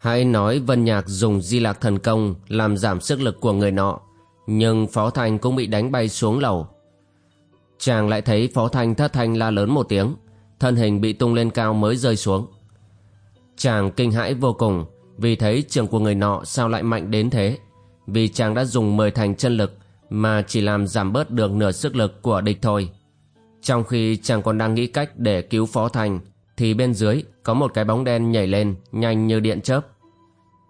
Hãy nói Vân Nhạc dùng di lạc thần công làm giảm sức lực của người nọ, nhưng Phó Thanh cũng bị đánh bay xuống lầu. Chàng lại thấy Phó Thanh thất thanh la lớn một tiếng, thân hình bị tung lên cao mới rơi xuống. Chàng kinh hãi vô cùng vì thấy trường của người nọ sao lại mạnh đến thế, vì chàng đã dùng mười thành chân lực mà chỉ làm giảm bớt được nửa sức lực của địch thôi. Trong khi chàng còn đang nghĩ cách để cứu Phó Thành thì bên dưới có một cái bóng đen nhảy lên nhanh như điện chớp.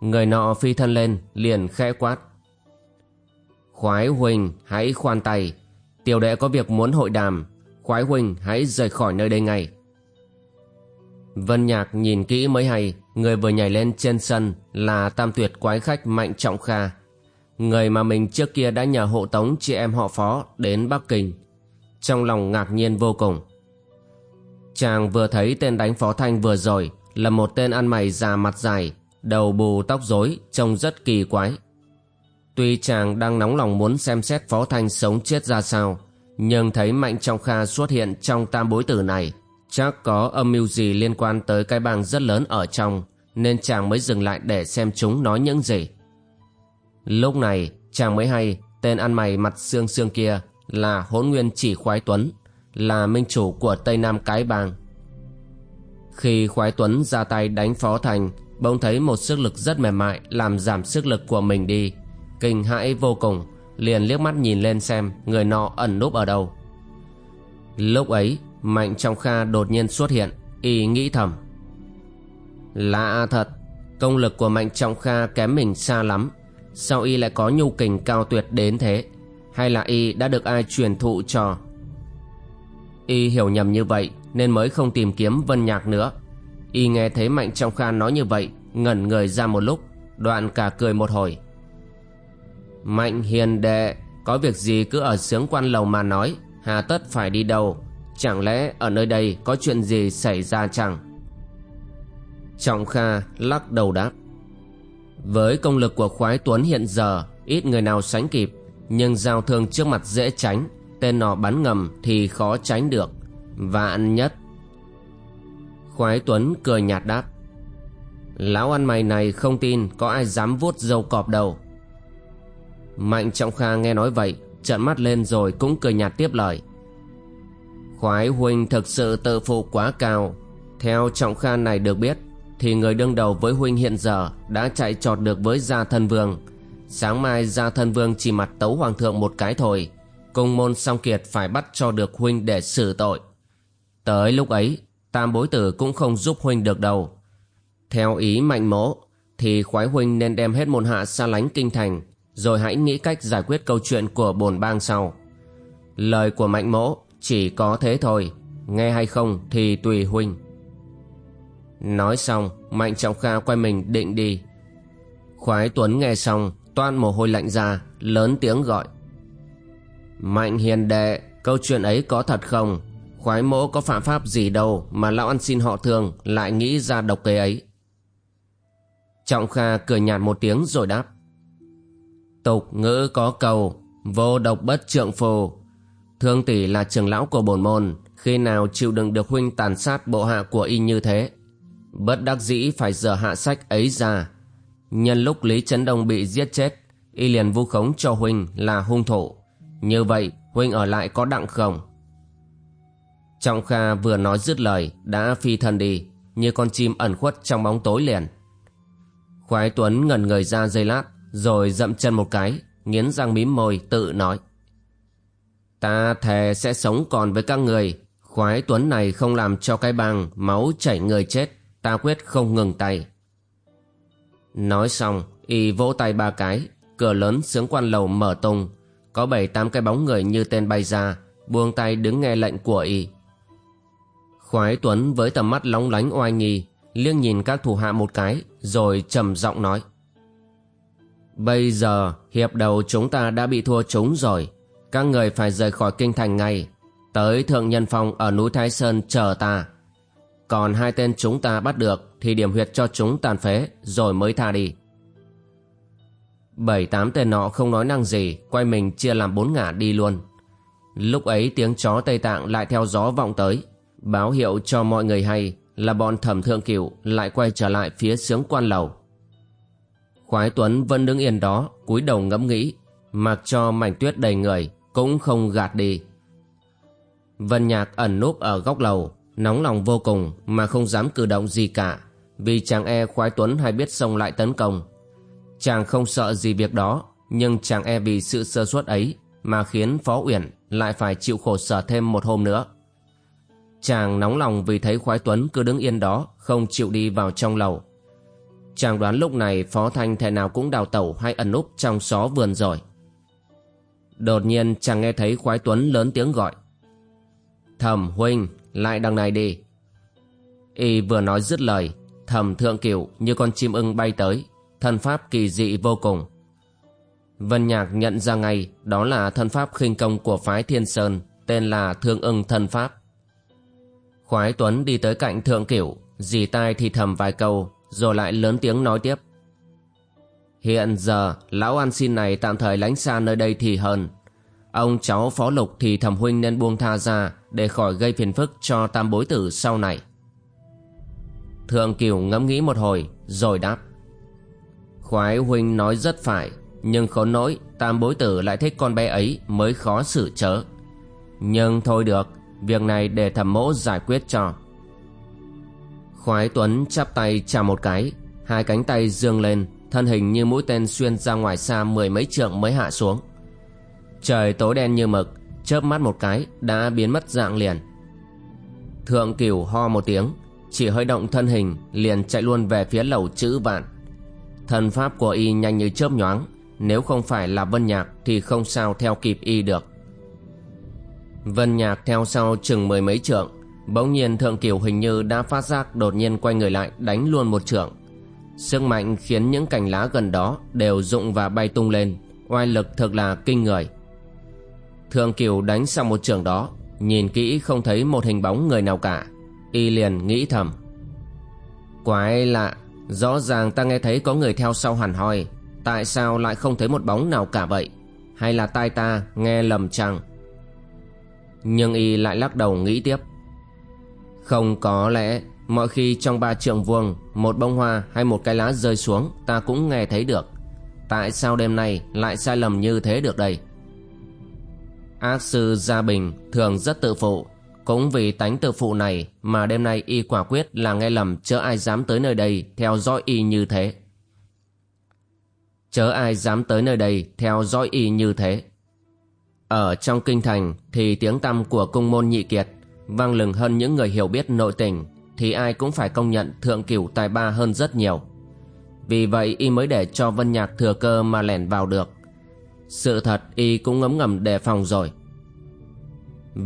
Người nọ phi thân lên liền khẽ quát. Khoái huynh hãy khoan tay, tiểu đệ có việc muốn hội đàm, khoái huynh hãy rời khỏi nơi đây ngay. Vân Nhạc nhìn kỹ mới hay, người vừa nhảy lên trên sân là tam tuyệt quái khách Mạnh Trọng Kha. Người mà mình trước kia đã nhờ hộ tống chị em họ phó đến Bắc Kinh. Trong lòng ngạc nhiên vô cùng. Chàng vừa thấy tên đánh phó thanh vừa rồi là một tên ăn mày già mặt dài, đầu bù tóc rối, trông rất kỳ quái. Tuy chàng đang nóng lòng muốn xem xét phó thanh sống chết ra sao, nhưng thấy Mạnh Trong Kha xuất hiện trong tam bối tử này, chắc có âm mưu gì liên quan tới cái bang rất lớn ở trong, nên chàng mới dừng lại để xem chúng nói những gì. Lúc này, chàng mới hay tên ăn mày mặt xương xương kia là hỗn nguyên chỉ khoái tuấn, là minh chủ của Tây Nam Cái Bang. Khi Khoái Tuấn ra tay đánh Phó Thành, bỗng thấy một sức lực rất mềm mại làm giảm sức lực của mình đi. Kinh hãi vô cùng, liền liếc mắt nhìn lên xem người nọ ẩn núp ở đâu. Lúc ấy, Mạnh Trong Kha đột nhiên xuất hiện, y nghĩ thầm. Lạ thật, công lực của Mạnh Trong Kha kém mình xa lắm, sao y lại có nhu kình cao tuyệt đến thế? Hay là y đã được ai truyền thụ cho? Y hiểu nhầm như vậy nên mới không tìm kiếm Vân Nhạc nữa. Y nghe thấy Mạnh Trong Kha nói như vậy, ngẩn người ra một lúc, đoạn cả cười một hồi. Mạnh hiền đệ, có việc gì cứ ở sướng quan lầu mà nói, hà tất phải đi đâu, chẳng lẽ ở nơi đây có chuyện gì xảy ra chẳng? Trọng Kha lắc đầu đáp. Với công lực của khoái Tuấn hiện giờ, ít người nào sánh kịp, nhưng giao thương trước mặt dễ tránh, tên nọ bắn ngầm thì khó tránh được. Vạn nhất. Khoái tuấn cười nhạt đáp. Lão ăn mày này không tin có ai dám vuốt dâu cọp đầu. mạnh trọng kha nghe nói vậy, trợn mắt lên rồi cũng cười nhạt tiếp lời. Khoái huynh thực sự tự phụ quá cao. Theo trọng kha này được biết, thì người đương đầu với huynh hiện giờ đã chạy trọt được với gia thân vương. Sáng mai gia thân vương chỉ mặt tấu hoàng thượng một cái thôi. Cung môn song kiệt phải bắt cho được huynh để xử tội. Tới lúc ấy, tam bối tử cũng không giúp huynh được đâu. Theo ý mạnh mỗ, thì khoái huynh nên đem hết môn hạ xa lánh kinh thành, rồi hãy nghĩ cách giải quyết câu chuyện của bồn bang sau. Lời của mạnh mỗ chỉ có thế thôi, nghe hay không thì tùy huynh. Nói xong, Mạnh Trọng Kha quay mình định đi. Khoái Tuấn nghe xong, toan mồ hôi lạnh ra, lớn tiếng gọi. Mạnh hiền đệ, câu chuyện ấy có thật không? Khoái mỗ có phạm pháp gì đâu mà lão ăn xin họ thường lại nghĩ ra độc kế ấy. Trọng Kha cười nhạt một tiếng rồi đáp. Tục ngữ có cầu, vô độc bất trượng phù. Thương tỷ là trưởng lão của bổn môn, khi nào chịu đựng được huynh tàn sát bộ hạ của y như thế. Bất đắc dĩ phải dở hạ sách ấy ra. Nhân lúc Lý Trấn Đông bị giết chết, y liền vu khống cho huynh là hung thủ. Như vậy huynh ở lại có đặng không? Trọng Kha vừa nói dứt lời, Đã phi thân đi, Như con chim ẩn khuất trong bóng tối liền. Khoái Tuấn ngẩn người ra giây lát, Rồi dậm chân một cái, Nghiến răng mím môi, tự nói. Ta thề sẽ sống còn với các người, Khoái Tuấn này không làm cho cái bang Máu chảy người chết, Ta quyết không ngừng tay. Nói xong, Y vỗ tay ba cái, Cửa lớn sướng quan lầu mở tung có bảy tám cái bóng người như tên bay ra, buông tay đứng nghe lệnh của y. Khoái tuấn với tầm mắt lóng lánh oai nghi, liếc nhìn các thủ hạ một cái, rồi trầm giọng nói. Bây giờ, hiệp đầu chúng ta đã bị thua chúng rồi. Các người phải rời khỏi kinh thành ngay. Tới thượng nhân phong ở núi thái sơn chờ ta. Còn hai tên chúng ta bắt được thì điểm huyệt cho chúng tàn phế, rồi mới tha đi bảy, tám tên nọ không nói năng gì, quay mình chia làm bốn ngả đi luôn. Lúc ấy tiếng chó tây tạng lại theo gió vọng tới. Báo hiệu cho mọi người hay là bọn thẩm thượng cửu lại quay trở lại phía sướng quan lầu. Khoái tuấn vẫn đứng yên đó, cúi đầu ngẫm nghĩ, mặc cho mảnh tuyết đầy người cũng không gạt đi. Vân nhạc ẩn núp ở góc lầu, nóng lòng vô cùng mà không dám cử động gì cả, vì chàng e khoái tuấn hay biết xông lại tấn công chàng không sợ gì việc đó, nhưng chàng e vì sự sơ suất ấy mà khiến phó uyển lại phải chịu khổ sở thêm một hôm nữa. Chàng nóng lòng vì thấy khoái tuấn cứ đứng yên đó, không chịu đi vào trong lầu. Chàng đoán lúc này phó thanh thể nào cũng đào tẩu hay ẩn núp trong xó vườn rồi. Đột nhiên chàng nghe thấy khoái tuấn lớn tiếng gọi. Thẩm huynh, lại đằng này đi. Y vừa nói dứt lời, thẩm thượng cửu như con chim ưng bay tới thân pháp kỳ dị vô cùng. Vân nhạc nhận ra ngay đó là thân pháp khinh công của phái thiên sơn, tên là thương ưng thân pháp. Khoái tuấn đi tới cạnh thượng cửu dì tai thì thầm vài câu, rồi lại lớn tiếng nói tiếp. Hiện giờ, lão An xin này tạm thời lánh xa nơi đây thì hơn. Ông cháu phó lục thì thầm huynh nên buông tha ra để khỏi gây phiền phức cho tam bối tử sau này. Thượng cửu ngẫm nghĩ một hồi, rồi đáp khoái huynh nói rất phải, nhưng khốn nỗi, tam bối tử lại thích con bé ấy mới khó xử chớ. Nhưng thôi được, việc này để thẩm mỗ giải quyết cho. Khoái tuấn chắp tay chào một cái, hai cánh tay dương lên, thân hình như mũi tên xuyên ra ngoài xa mười mấy trượng mới hạ xuống. Trời tối đen như mực, chớp mắt một cái đã biến mất dạng liền. Thượng cửu ho một tiếng, chỉ hơi động thân hình liền chạy luôn về phía lầu chữ vạn thần pháp của y nhanh như chớp nhoáng. Nếu không phải là vân nhạc thì không sao theo kịp y được. Vân nhạc theo sau chừng mười mấy trượng. Bỗng nhiên thượng Kiều hình như đã phát giác đột nhiên quay người lại đánh luôn một trượng. Sức mạnh khiến những cành lá gần đó đều rụng và bay tung lên. Oai lực thực là kinh người. Thượng Kiều đánh xong một trường đó, nhìn kỹ không thấy một hình bóng người nào cả. Y liền nghĩ thầm, quái lạ rõ ràng ta nghe thấy có người theo sau hẳn hoi. Tại sao lại không thấy một bóng nào cả vậy? Hay là tai ta nghe lầm chăng? Nhưng y lại lắc đầu nghĩ tiếp. Không có lẽ, mọi khi trong ba trượng vuông, một bông hoa hay một cái lá rơi xuống, ta cũng nghe thấy được. Tại sao đêm nay lại sai lầm như thế được đây? Ác sư gia bình thường rất tự phụ cũng vì tánh tự phụ này mà đêm nay y quả quyết là nghe lầm chớ ai dám tới nơi đây theo dõi y như thế. Chớ ai dám tới nơi đây theo dõi y như thế. Ở trong kinh thành thì tiếng tăm của cung môn nhị kiệt vang lừng hơn những người hiểu biết nội tình thì ai cũng phải công nhận thượng cửu tài ba hơn rất nhiều. Vì vậy y mới để cho vân nhạc thừa cơ mà lẻn vào được. Sự thật y cũng ngấm ngầm đề phòng rồi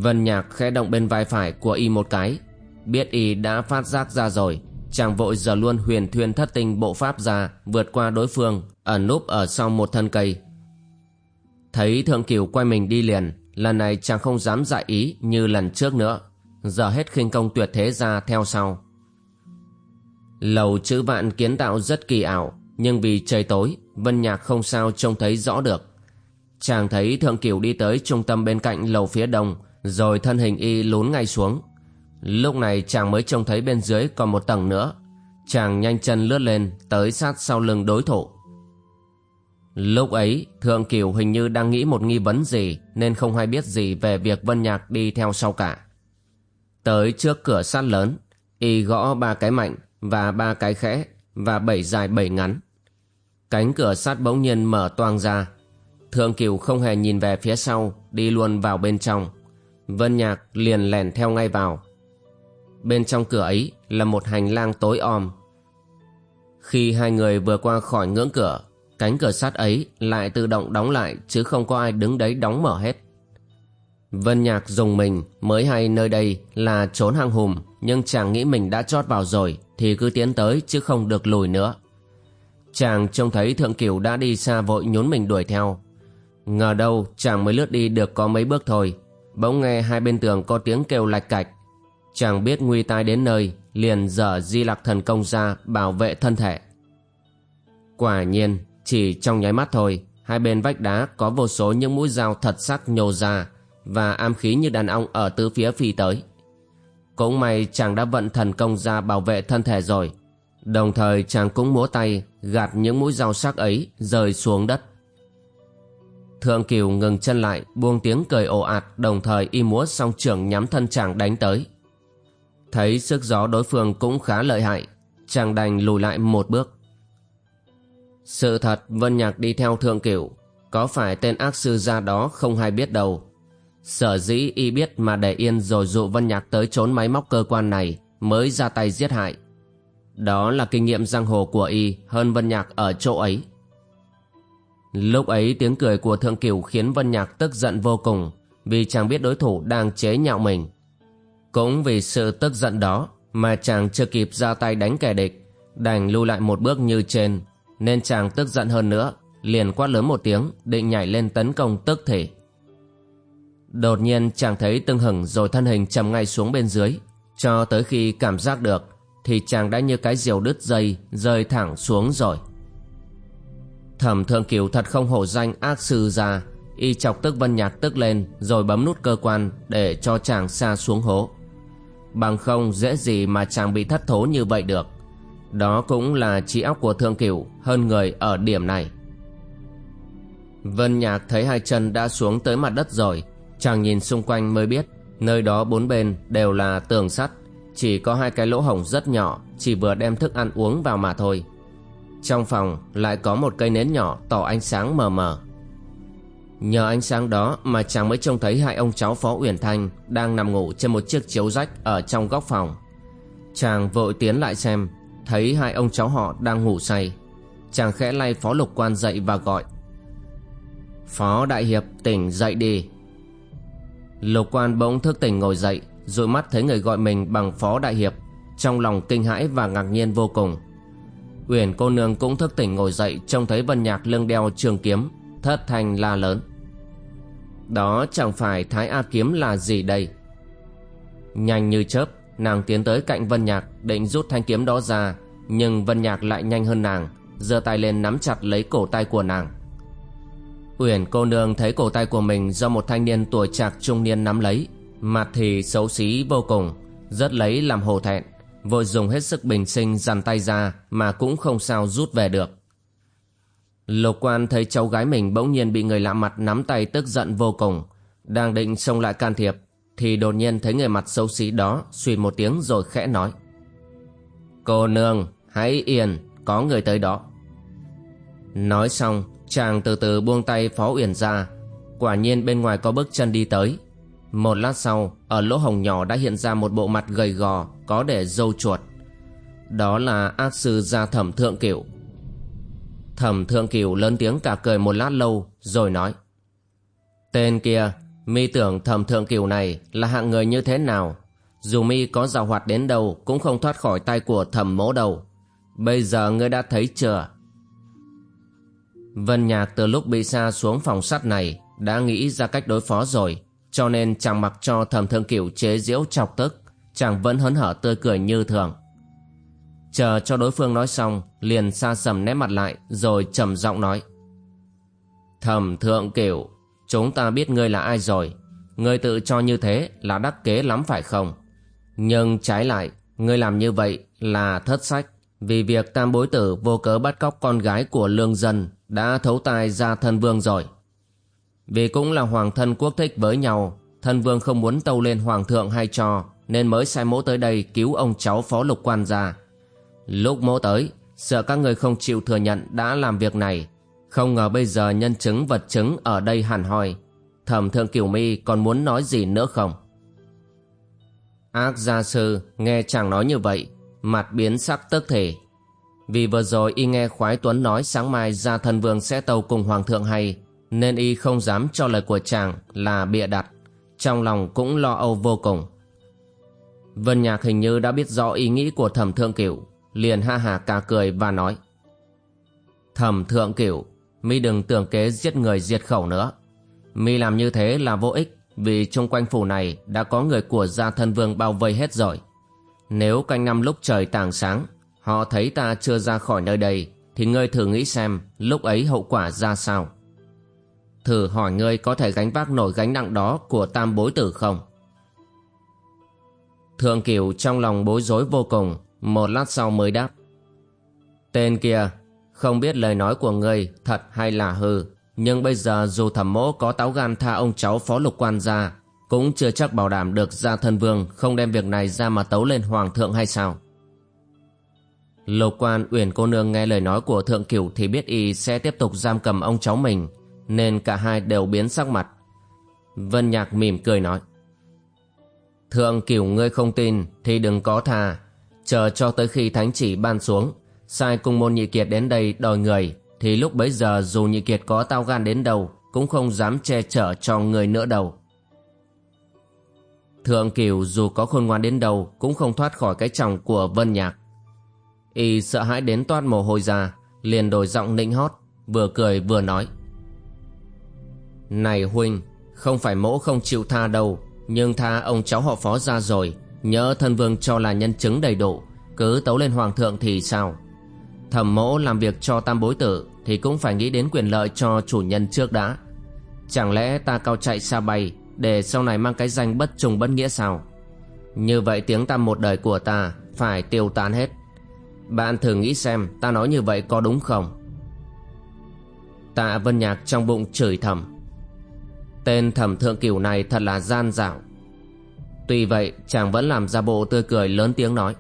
vân nhạc khẽ động bên vai phải của y một cái. Biết y đã phát giác ra rồi, chàng vội giờ luôn huyền thuyên thất tinh bộ pháp ra, vượt qua đối phương, ẩn núp ở sau một thân cây. Thấy thượng cửu quay mình đi liền, lần này chàng không dám dại ý như lần trước nữa. Giờ hết khinh công tuyệt thế ra theo sau. Lầu chữ vạn kiến tạo rất kỳ ảo, nhưng vì trời tối, vân nhạc không sao trông thấy rõ được. Chàng thấy thượng cửu đi tới trung tâm bên cạnh lầu phía đông rồi thân hình y lún ngay xuống. Lúc này chàng mới trông thấy bên dưới còn một tầng nữa. Chàng nhanh chân lướt lên tới sát sau lưng đối thủ. Lúc ấy, thượng cửu hình như đang nghĩ một nghi vấn gì nên không hay biết gì về việc vân nhạc đi theo sau cả. Tới trước cửa sắt lớn, y gõ ba cái mạnh và ba cái khẽ và bảy dài bảy ngắn. Cánh cửa sắt bỗng nhiên mở toang ra. Thượng cửu không hề nhìn về phía sau, đi luôn vào bên trong vân nhạc liền lèn theo ngay vào bên trong cửa ấy là một hành lang tối om khi hai người vừa qua khỏi ngưỡng cửa cánh cửa sắt ấy lại tự động đóng lại chứ không có ai đứng đấy đóng mở hết Vân Nhạc dùng mình mới hay nơi đây là trốn hang hùm nhưng chàng nghĩ mình đã chót vào rồi thì cứ tiến tới chứ không được lùi nữa. Chàng trông thấy thượng cửu đã đi xa vội nhún mình đuổi theo. Ngờ đâu chàng mới lướt đi được có mấy bước thôi, bỗng nghe hai bên tường có tiếng kêu lạch cạch. Chàng biết nguy tai đến nơi, liền dở di lạc thần công ra bảo vệ thân thể. Quả nhiên, chỉ trong nháy mắt thôi, hai bên vách đá có vô số những mũi dao thật sắc nhô ra và am khí như đàn ong ở tứ phía phi tới. Cũng may chàng đã vận thần công ra bảo vệ thân thể rồi. Đồng thời chàng cũng múa tay gạt những mũi dao sắc ấy rơi xuống đất. Thượng Kiều ngừng chân lại buông tiếng cười ồ ạt đồng thời y múa song trưởng nhắm thân chàng đánh tới. Thấy sức gió đối phương cũng khá lợi hại, chàng đành lùi lại một bước. Sự thật Vân Nhạc đi theo Thượng Cửu, có phải tên ác sư gia đó không hay biết đâu. Sở dĩ y biết mà để yên rồi dụ Vân Nhạc tới trốn máy móc cơ quan này mới ra tay giết hại. Đó là kinh nghiệm giang hồ của y hơn Vân Nhạc ở chỗ ấy. Lúc ấy tiếng cười của Thượng Cửu khiến Vân Nhạc tức giận vô cùng vì chàng biết đối thủ đang chế nhạo mình. Cũng vì sự tức giận đó mà chàng chưa kịp ra tay đánh kẻ địch, đành lưu lại một bước như trên, nên chàng tức giận hơn nữa, liền quát lớn một tiếng định nhảy lên tấn công tức thể. Đột nhiên chàng thấy tưng hừng rồi thân hình chầm ngay xuống bên dưới, cho tới khi cảm giác được thì chàng đã như cái diều đứt dây rơi thẳng xuống rồi. Thẩm thượng kiều thật không hổ danh ác sư ra, y chọc tức vân nhạc tức lên rồi bấm nút cơ quan để cho chàng xa xuống hố. Bằng không dễ gì mà chàng bị thất thố như vậy được. Đó cũng là trí óc của thương cửu hơn người ở điểm này. Vân Nhạc thấy hai chân đã xuống tới mặt đất rồi, chàng nhìn xung quanh mới biết nơi đó bốn bên đều là tường sắt, chỉ có hai cái lỗ hổng rất nhỏ, chỉ vừa đem thức ăn uống vào mà thôi. Trong phòng lại có một cây nến nhỏ tỏ ánh sáng mờ mờ. Nhờ ánh sáng đó mà chàng mới trông thấy hai ông cháu Phó Uyển Thanh đang nằm ngủ trên một chiếc chiếu rách ở trong góc phòng. Chàng vội tiến lại xem, thấy hai ông cháu họ đang ngủ say. Chàng khẽ lay Phó Lục Quan dậy và gọi. Phó Đại Hiệp tỉnh dậy đi. Lục Quan bỗng thức tỉnh ngồi dậy, rồi mắt thấy người gọi mình bằng Phó Đại Hiệp, trong lòng kinh hãi và ngạc nhiên vô cùng. Uyển cô nương cũng thức tỉnh ngồi dậy trông thấy Vân Nhạc lưng đeo trường kiếm, thất thanh la lớn. Đó chẳng phải Thái A Kiếm là gì đây? Nhanh như chớp, nàng tiến tới cạnh Vân Nhạc định rút thanh kiếm đó ra, nhưng Vân Nhạc lại nhanh hơn nàng, giơ tay lên nắm chặt lấy cổ tay của nàng. Uyển cô nương thấy cổ tay của mình do một thanh niên tuổi trạc trung niên nắm lấy, mặt thì xấu xí vô cùng, rất lấy làm hổ thẹn, vội dùng hết sức bình sinh dằn tay ra mà cũng không sao rút về được. Lục quan thấy cháu gái mình bỗng nhiên bị người lạ mặt nắm tay tức giận vô cùng, đang định xông lại can thiệp, thì đột nhiên thấy người mặt xấu xí đó suy một tiếng rồi khẽ nói. Cô nương, hãy yên, có người tới đó. Nói xong, chàng từ từ buông tay Phó Uyển ra, quả nhiên bên ngoài có bước chân đi tới. Một lát sau, ở lỗ hồng nhỏ đã hiện ra một bộ mặt gầy gò, có để dâu chuột. Đó là ác sư gia thẩm thượng cửu. Thẩm thượng cửu lớn tiếng cả cười một lát lâu, rồi nói. Tên kia, mi tưởng thẩm thượng cửu này là hạng người như thế nào? Dù mi có giàu hoạt đến đâu cũng không thoát khỏi tay của thẩm mỗ đầu. Bây giờ ngươi đã thấy chưa? Vân Nhạc từ lúc bị xa xuống phòng sắt này đã nghĩ ra cách đối phó rồi, cho nên chàng mặc cho thẩm thượng cửu chế giễu chọc tức, chàng vẫn hớn hở tươi cười như thường. Chờ cho đối phương nói xong, liền xa sầm nét mặt lại, rồi trầm giọng nói. Thẩm thượng cửu, chúng ta biết ngươi là ai rồi, ngươi tự cho như thế là đắc kế lắm phải không? Nhưng trái lại, ngươi làm như vậy là thất sách, vì việc tam bối tử vô cớ bắt cóc con gái của lương dân đã thấu tài ra thân vương rồi. Vì cũng là hoàng thân quốc thích với nhau, thân vương không muốn tâu lên hoàng thượng hay cho, nên mới sai mỗ tới đây cứu ông cháu phó lục quan ra. Lúc mỗ tới, sợ các người không chịu thừa nhận đã làm việc này, không ngờ bây giờ nhân chứng vật chứng ở đây hẳn hoi. Thẩm thượng kiều mi còn muốn nói gì nữa không? Ác gia sư nghe chàng nói như vậy, mặt biến sắc tức thể. Vì vừa rồi y nghe khoái tuấn nói sáng mai gia thần vương sẽ tàu cùng hoàng thượng hay, nên y không dám cho lời của chàng là bịa đặt, trong lòng cũng lo âu vô cùng. Vân Nhạc hình như đã biết rõ ý nghĩ của thẩm thượng cửu liền ha hà cả cười và nói thẩm thượng cửu mi đừng tưởng kế giết người diệt khẩu nữa. Mi làm như thế là vô ích vì chung quanh phủ này đã có người của gia thân vương bao vây hết rồi. Nếu canh năm lúc trời tàng sáng họ thấy ta chưa ra khỏi nơi đây thì ngươi thử nghĩ xem lúc ấy hậu quả ra sao thử hỏi ngươi có thể gánh vác nổi gánh nặng đó của tam bối tử không? Thượng cửu trong lòng bối rối vô cùng, một lát sau mới đáp. Tên kia, không biết lời nói của ngươi thật hay là hư, nhưng bây giờ dù thẩm mỗ có táo gan tha ông cháu phó lục quan ra, cũng chưa chắc bảo đảm được gia thân vương không đem việc này ra mà tấu lên hoàng thượng hay sao. Lục quan uyển cô nương nghe lời nói của thượng cửu thì biết y sẽ tiếp tục giam cầm ông cháu mình nên cả hai đều biến sắc mặt. Vân nhạc mỉm cười nói, thượng cửu ngươi không tin thì đừng có thà chờ cho tới khi thánh chỉ ban xuống, sai cung môn nhị kiệt đến đây đòi người, thì lúc bấy giờ dù nhị kiệt có tao gan đến đâu, cũng không dám che chở cho người nữa đâu. Thượng cửu dù có khôn ngoan đến đâu, cũng không thoát khỏi cái chồng của vân nhạc. Y sợ hãi đến toát mồ hôi ra, liền đổi giọng nịnh hót, vừa cười vừa nói này huynh, không phải mỗ không chịu tha đâu, nhưng tha ông cháu họ phó ra rồi, nhớ thân vương cho là nhân chứng đầy đủ, cứ tấu lên hoàng thượng thì sao? Thẩm mỗ làm việc cho tam bối tử thì cũng phải nghĩ đến quyền lợi cho chủ nhân trước đã. Chẳng lẽ ta cao chạy xa bay để sau này mang cái danh bất trùng bất nghĩa sao? Như vậy tiếng tăm một đời của ta phải tiêu tán hết. Bạn thử nghĩ xem ta nói như vậy có đúng không? Tạ vân nhạc trong bụng chửi thầm tên thẩm thượng cửu này thật là gian dảo. Tuy vậy, chàng vẫn làm ra bộ tươi cười lớn tiếng nói.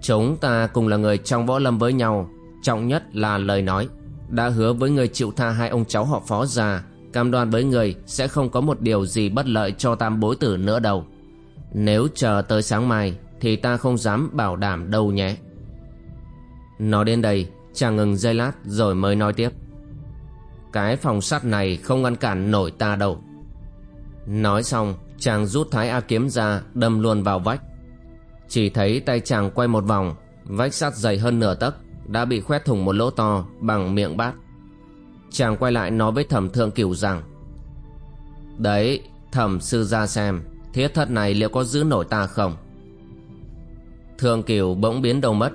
Chúng ta cùng là người trong võ lâm với nhau, trọng nhất là lời nói. Đã hứa với người chịu tha hai ông cháu họ phó già, cam đoan với người sẽ không có một điều gì bất lợi cho tam bối tử nữa đâu. Nếu chờ tới sáng mai, thì ta không dám bảo đảm đâu nhé. Nói đến đây, chàng ngừng giây lát rồi mới nói tiếp cái phòng sắt này không ngăn cản nổi ta đâu. Nói xong, chàng rút thái a kiếm ra, đâm luôn vào vách. Chỉ thấy tay chàng quay một vòng, vách sắt dày hơn nửa tấc, đã bị khoét thủng một lỗ to bằng miệng bát. Chàng quay lại nói với thẩm thượng cửu rằng, đấy, thẩm sư ra xem, thiết thất này liệu có giữ nổi ta không? Thượng cửu bỗng biến đầu mất.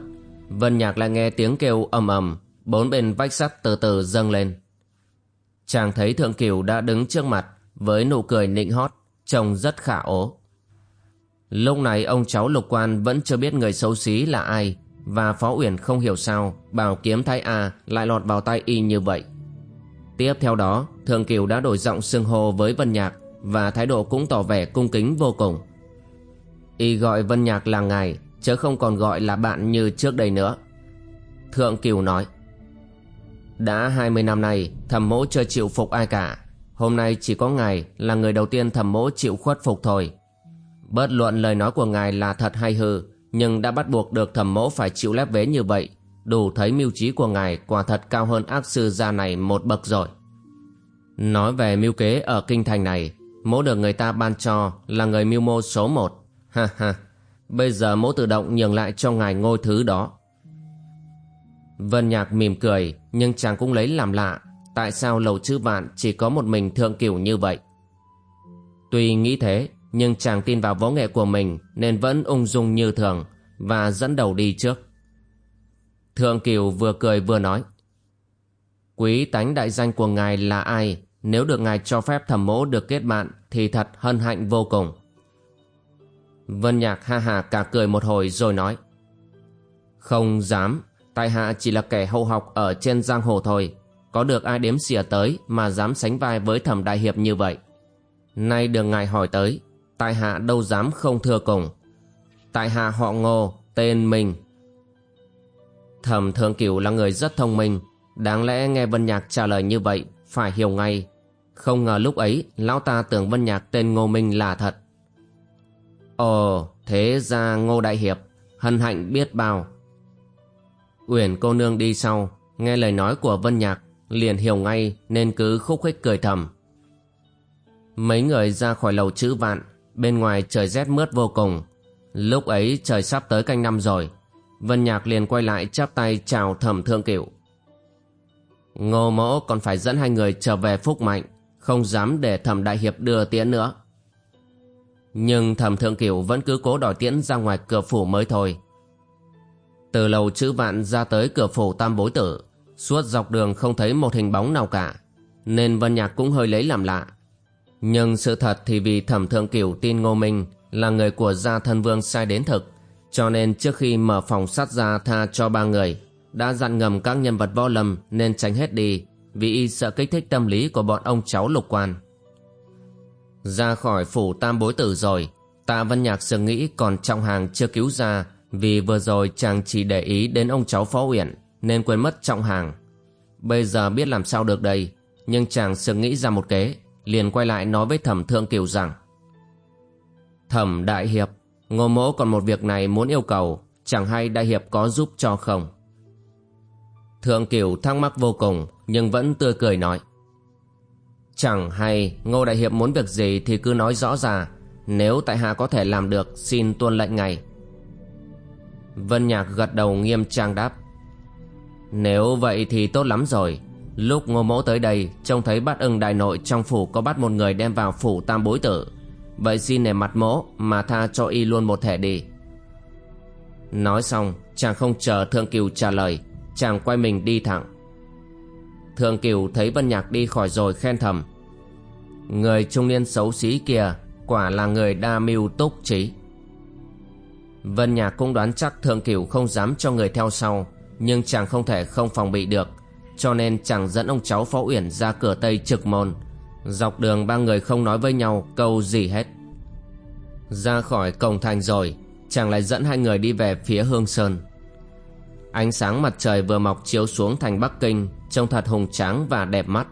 Vân nhạc lại nghe tiếng kêu ầm ầm, bốn bên vách sắt từ từ dâng lên chàng thấy thượng cửu đã đứng trước mặt với nụ cười nịnh hót, trông rất khả ố. Lúc này ông cháu lục quan vẫn chưa biết người xấu xí là ai và phó uyển không hiểu sao bảo kiếm thái a lại lọt vào tay y như vậy. Tiếp theo đó, thượng cửu đã đổi giọng xưng hô với vân nhạc và thái độ cũng tỏ vẻ cung kính vô cùng. Y gọi vân nhạc là ngài chứ không còn gọi là bạn như trước đây nữa. Thượng cửu nói đã hai mươi năm nay, thẩm mỗ chưa chịu phục ai cả. Hôm nay chỉ có ngài là người đầu tiên thẩm mỗ chịu khuất phục thôi. Bất luận lời nói của ngài là thật hay hư, Nhưng đã bắt buộc được thẩm mỗ phải chịu lép vế như vậy, Đủ thấy mưu trí của ngài quả thật cao hơn ác sư gia này một bậc rồi. Nói về mưu kế ở kinh thành này, Mỗ được người ta ban cho là người mưu mô số một. Ha ha, Bây giờ mỗ tự động nhường lại cho ngài ngôi thứ đó. Vân Nhạc mỉm cười, Nhưng chàng cũng lấy làm lạ, Tại sao lầu chư vạn chỉ có một mình thượng cửu như vậy? Tuy nghĩ thế, Nhưng chàng tin vào võ nghệ của mình Nên vẫn ung dung như thường Và dẫn đầu đi trước. Thượng cửu vừa cười vừa nói, Quý tánh đại danh của ngài là ai? Nếu được ngài cho phép thẩm mỗ được kết bạn Thì thật hân hạnh vô cùng. Vân Nhạc ha hà cả cười một hồi rồi nói, Không dám. Tại hạ chỉ là kẻ hậu học ở trên giang hồ thôi. Có được ai đếm xỉa tới Mà dám sánh vai với thẩm đại hiệp như vậy? Nay đường ngài hỏi tới, Tại hạ đâu dám không thưa cùng? Tại hạ họ ngô, Tên mình Thẩm thượng cửu là người rất thông minh. Đáng lẽ nghe Vân Nhạc trả lời như vậy, Phải hiểu ngay. Không ngờ lúc ấy, Lão ta tưởng Vân Nhạc tên Ngô Minh là thật. Ồ, thế ra Ngô Đại Hiệp, Hân hạnh biết bao. Uyển cô nương đi sau, Nghe lời nói của Vân Nhạc, Liền hiểu ngay nên cứ khúc khích cười thầm. Mấy người ra khỏi lầu chữ vạn, Bên ngoài trời rét mướt vô cùng. Lúc ấy trời sắp tới canh năm rồi, Vân Nhạc liền quay lại chắp tay chào thẩm thượng cửu Ngô mỗ còn phải dẫn hai người trở về Phúc Mạnh, Không dám để thẩm đại hiệp đưa tiễn nữa. Nhưng thẩm thượng cửu vẫn cứ cố đòi tiễn ra ngoài cửa phủ mới thôi. Từ lầu chữ vạn ra tới cửa phủ tam bối tử, Suốt dọc đường không thấy một hình bóng nào cả, Nên Vân Nhạc cũng hơi lấy làm lạ. Nhưng sự thật thì vì thẩm thượng cửu tin Ngô Minh Là người của gia thân vương sai đến thực, Cho nên trước khi mở phòng sát ra tha cho ba người, Đã dặn ngầm các nhân vật võ lâm nên tránh hết đi, Vì y sợ kích thích tâm lý của bọn ông cháu lục quan. Ra khỏi phủ tam bối tử rồi, Tạ Vân Nhạc sừng nghĩ còn trong hàng chưa cứu ra vì vừa rồi chàng chỉ để ý đến ông cháu Phó Uyển nên quên mất trọng hàng. Bây giờ biết làm sao được đây, nhưng chàng sực nghĩ ra một kế, liền quay lại nói với thẩm thượng kiều rằng Thẩm đại hiệp, ngô mỗ còn một việc này muốn yêu cầu, chẳng hay đại hiệp có giúp cho không? Thượng kiều thắc mắc vô cùng, nhưng vẫn tươi cười nói Chẳng hay ngô đại hiệp muốn việc gì thì cứ nói rõ ra, nếu tại hạ có thể làm được xin tuân lệnh ngay. Vân Nhạc gật đầu nghiêm trang đáp. Nếu vậy thì tốt lắm rồi. Lúc ngô mẫu tới đây, Trông thấy Bát ưng đại nội trong phủ Có bắt một người đem vào phủ tam bối tử. Vậy xin nể mặt mỗ Mà tha cho y luôn một thẻ đi. Nói xong, Chàng không chờ Thương Kiều trả lời, Chàng quay mình đi thẳng. Thương Kiều thấy Vân Nhạc đi khỏi rồi khen thầm. Người trung niên xấu xí kia Quả là người đa mưu túc trí. Vân Nhạc cũng đoán chắc Thượng Kiều không dám cho người theo sau, nhưng chàng không thể không phòng bị được, cho nên chàng dẫn ông cháu phó uyển ra cửa tây trực môn. Dọc đường ba người không nói với nhau câu gì hết. Ra khỏi cổng thành rồi, chàng lại dẫn hai người đi về phía hương sơn. Ánh sáng mặt trời vừa mọc chiếu xuống thành bắc kinh, trông thật hùng tráng và đẹp mắt.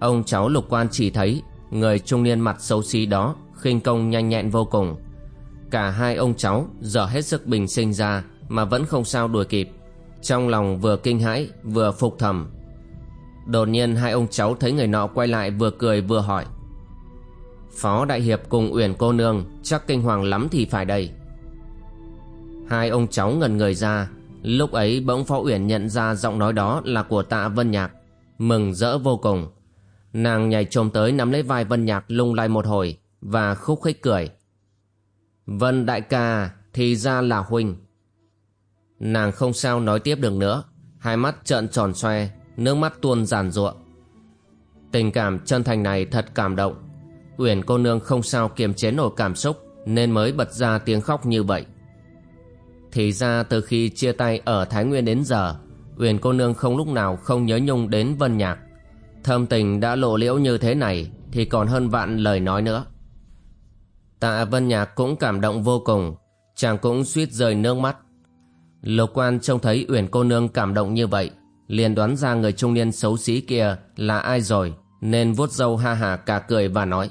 Ông cháu lục quan chỉ thấy người trung niên mặt xấu xí đó khinh công nhanh nhẹn vô cùng cả hai ông cháu giờ hết sức bình sinh ra mà vẫn không sao đuổi kịp. Trong lòng vừa kinh hãi, vừa phục thầm. Đột nhiên hai ông cháu thấy người nọ quay lại vừa cười vừa hỏi. Phó Đại Hiệp cùng Uyển cô nương chắc kinh hoàng lắm thì phải đây. Hai ông cháu ngần người ra. Lúc ấy bỗng Phó Uyển nhận ra giọng nói đó là của tạ Vân Nhạc, Mừng rỡ vô cùng. Nàng nhảy trồm tới nắm lấy vai Vân Nhạc lung lay một hồi Và khúc khích cười. Vân đại ca thì ra là huynh Nàng không sao nói tiếp được nữa, Hai mắt trợn tròn xoe, Nước mắt tuôn giàn ruộng Tình cảm chân thành này thật cảm động. Uyển cô nương không sao kiềm chế nổi cảm xúc Nên mới bật ra tiếng khóc như vậy. Thì ra từ khi chia tay ở Thái Nguyên đến giờ, Uyển cô nương không lúc nào không nhớ nhung đến Vân Nhạc. Thâm tình đã lộ liễu như thế này Thì còn hơn vạn lời nói nữa. Tạ Vân Nhạc cũng cảm động vô cùng Chàng cũng suýt rơi nước mắt Lục quan trông thấy Uyển cô nương cảm động như vậy, liền đoán ra người trung niên xấu xí kia là ai rồi, nên vuốt râu ha hà cả cười và nói.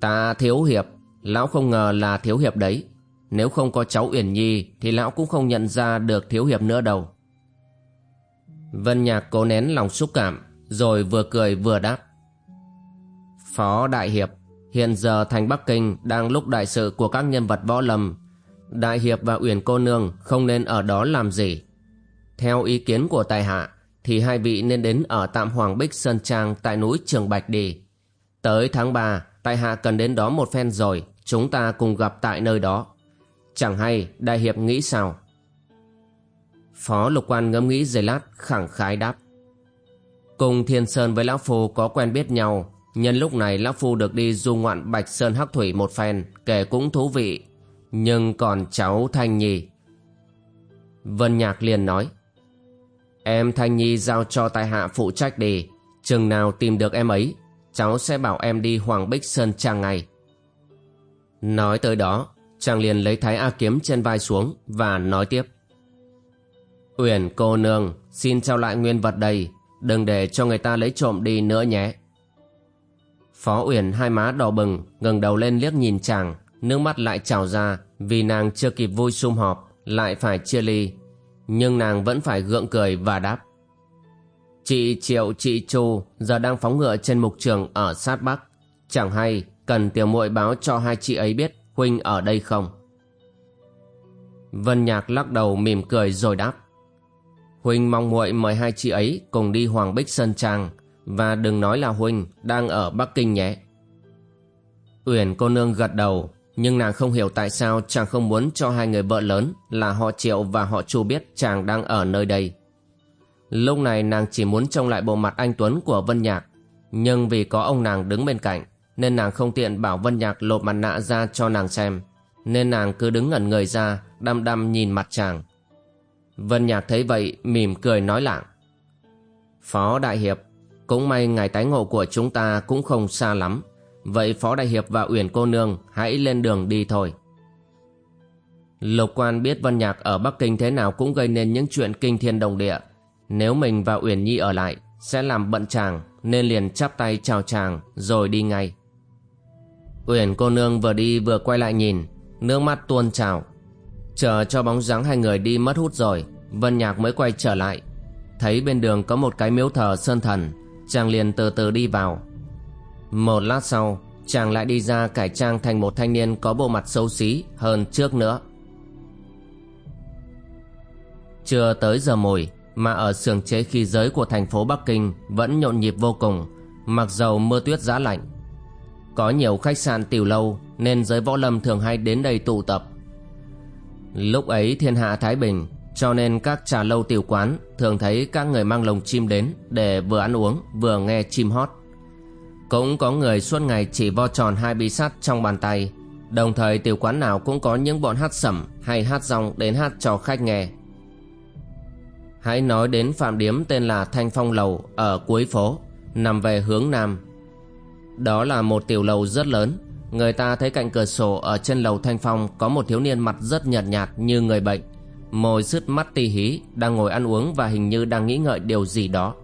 Ta thiếu hiệp, lão không ngờ là thiếu hiệp đấy. Nếu không có cháu Uyển Nhi thì lão cũng không nhận ra được thiếu hiệp nữa đâu. Vân Nhạc cố nén lòng xúc cảm, rồi vừa cười vừa đáp. Phó Đại Hiệp, hiện giờ thành Bắc Kinh đang lúc đại sự của các nhân vật võ lâm Đại Hiệp và Uyển cô nương không nên ở đó làm gì. Theo ý kiến của tài hạ, thì hai vị nên đến ở tạm Hoàng Bích Sơn Trang tại núi Trường Bạch đi. Tới tháng 3, tài hạ cần đến đó một phen rồi, chúng ta cùng gặp tại nơi đó. Chẳng hay Đại Hiệp nghĩ sao? Phó Lục Quan ngẫm nghĩ giây lát, khẳng khái đáp. Cùng Thiên Sơn với Lão Phu có quen biết nhau, nhân lúc này Lão Phu được đi du ngoạn Bạch Sơn Hắc Thủy một phen, kể cũng thú vị, nhưng còn cháu Thanh Nhi? Vân Nhạc liền nói Em Thanh Nhi giao cho tài hạ phụ trách đi. Chừng nào tìm được em ấy Cháu sẽ bảo em đi Hoàng Bích Sơn Trang ngay. Nói tới đó Chàng liền lấy thái A kiếm trên vai xuống Và nói tiếp Uyển cô nương Xin trao lại nguyên vật đây Đừng để cho người ta lấy trộm đi nữa nhé. Phó Uyển hai má đỏ bừng, ngẩng đầu lên liếc nhìn chàng, nước mắt lại trào ra vì nàng chưa kịp vui sum họp, lại phải chia ly nhưng nàng vẫn phải gượng cười và đáp chị triệu, chị chu, giờ đang phóng ngựa trên mục trường ở sát bắc chẳng hay cần tiểu muội báo cho hai chị ấy biết huynh ở đây không? Vân Nhạc lắc đầu mỉm cười rồi đáp. Huynh mong muội mời hai chị ấy cùng đi Hoàng Bích Sơn Trang và đừng nói là Huynh đang ở Bắc Kinh nhé. Uyển cô nương gật đầu nhưng nàng không hiểu tại sao chàng không muốn cho hai người vợ lớn là họ Triệu và họ Chu biết chàng đang ở nơi đây. Lúc này nàng chỉ muốn trông lại bộ mặt anh Tuấn của Vân Nhạc nhưng vì có ông nàng đứng bên cạnh nên nàng không tiện bảo Vân Nhạc lột mặt nạ ra cho nàng xem nên nàng cứ đứng ngẩn người ra đăm đăm nhìn mặt chàng. Vân Nhạc thấy vậy mỉm cười nói lạng. Phó Đại Hiệp, cũng may ngày tái ngộ của chúng ta cũng không xa lắm. Vậy Phó Đại Hiệp và Uyển cô nương hãy lên đường đi thôi. Lục quan biết Vân Nhạc ở Bắc Kinh thế nào cũng gây nên những chuyện kinh thiên động địa. Nếu mình và Uyển Nhi ở lại sẽ làm bận chàng nên liền chắp tay chào chàng rồi đi ngay. Uyển cô nương vừa đi vừa quay lại nhìn, nước mắt tuôn trào. Chờ cho bóng dáng hai người đi mất hút rồi, Vân Nhạc mới quay trở lại. Thấy bên đường có một cái miếu thờ sơn thần, chàng liền từ từ đi vào. Một lát sau, chàng lại đi ra cải trang thành một thanh niên có bộ mặt xấu xí hơn trước nữa. Chưa tới giờ mồi mà ở xưởng chế khí giới của thành phố Bắc Kinh vẫn nhộn nhịp vô cùng, mặc dầu mưa tuyết giá lạnh. Có nhiều khách sạn tiểu lâu nên giới võ lâm thường hay đến đây tụ tập. Lúc ấy thiên hạ Thái Bình, cho nên các trà lâu tiểu quán thường thấy các người mang lồng chim đến để vừa ăn uống vừa nghe chim hót. Cũng có người suốt ngày chỉ vo tròn hai bi sắt trong bàn tay, đồng thời tiểu quán nào cũng có những bọn hát sẩm hay hát rong đến hát cho khách nghe. Hãy nói đến phạm điếm tên là Thanh Phong Lầu ở cuối phố, nằm về hướng Nam. Đó là một tiểu lầu rất lớn. Người ta thấy cạnh cửa sổ ở trên lầu Thanh Phong có một thiếu niên mặt rất nhợt nhạt như người bệnh. Môi sứt mắt tì hí, đang ngồi ăn uống và hình như đang nghĩ ngợi điều gì đó.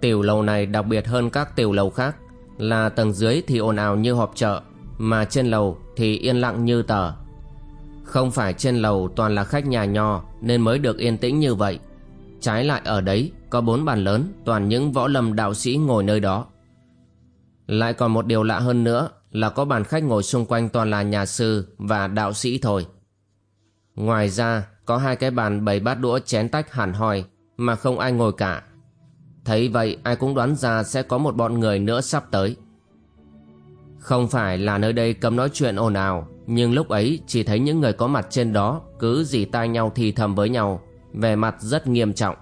Tiểu lầu này đặc biệt hơn các tiểu lầu khác là tầng dưới thì ồn ào như họp chợ, mà trên lầu thì yên lặng như tờ. Không phải trên lầu toàn là khách nhà nho nên mới được yên tĩnh như vậy. Trái lại ở đấy có bốn bàn lớn toàn những võ lâm đạo sĩ ngồi nơi đó. Lại còn một điều lạ hơn nữa là có bàn khách ngồi xung quanh toàn là nhà sư và đạo sĩ thôi. Ngoài ra có hai cái bàn bày bát đũa chén tách hẳn hoi mà không ai ngồi cả. Thấy vậy ai cũng đoán ra sẽ có một bọn người nữa sắp tới. Không phải là nơi đây cấm nói chuyện ồn ào nhưng lúc ấy chỉ thấy những người có mặt trên đó cứ dì tai nhau thì thầm với nhau, vẻ mặt rất nghiêm trọng.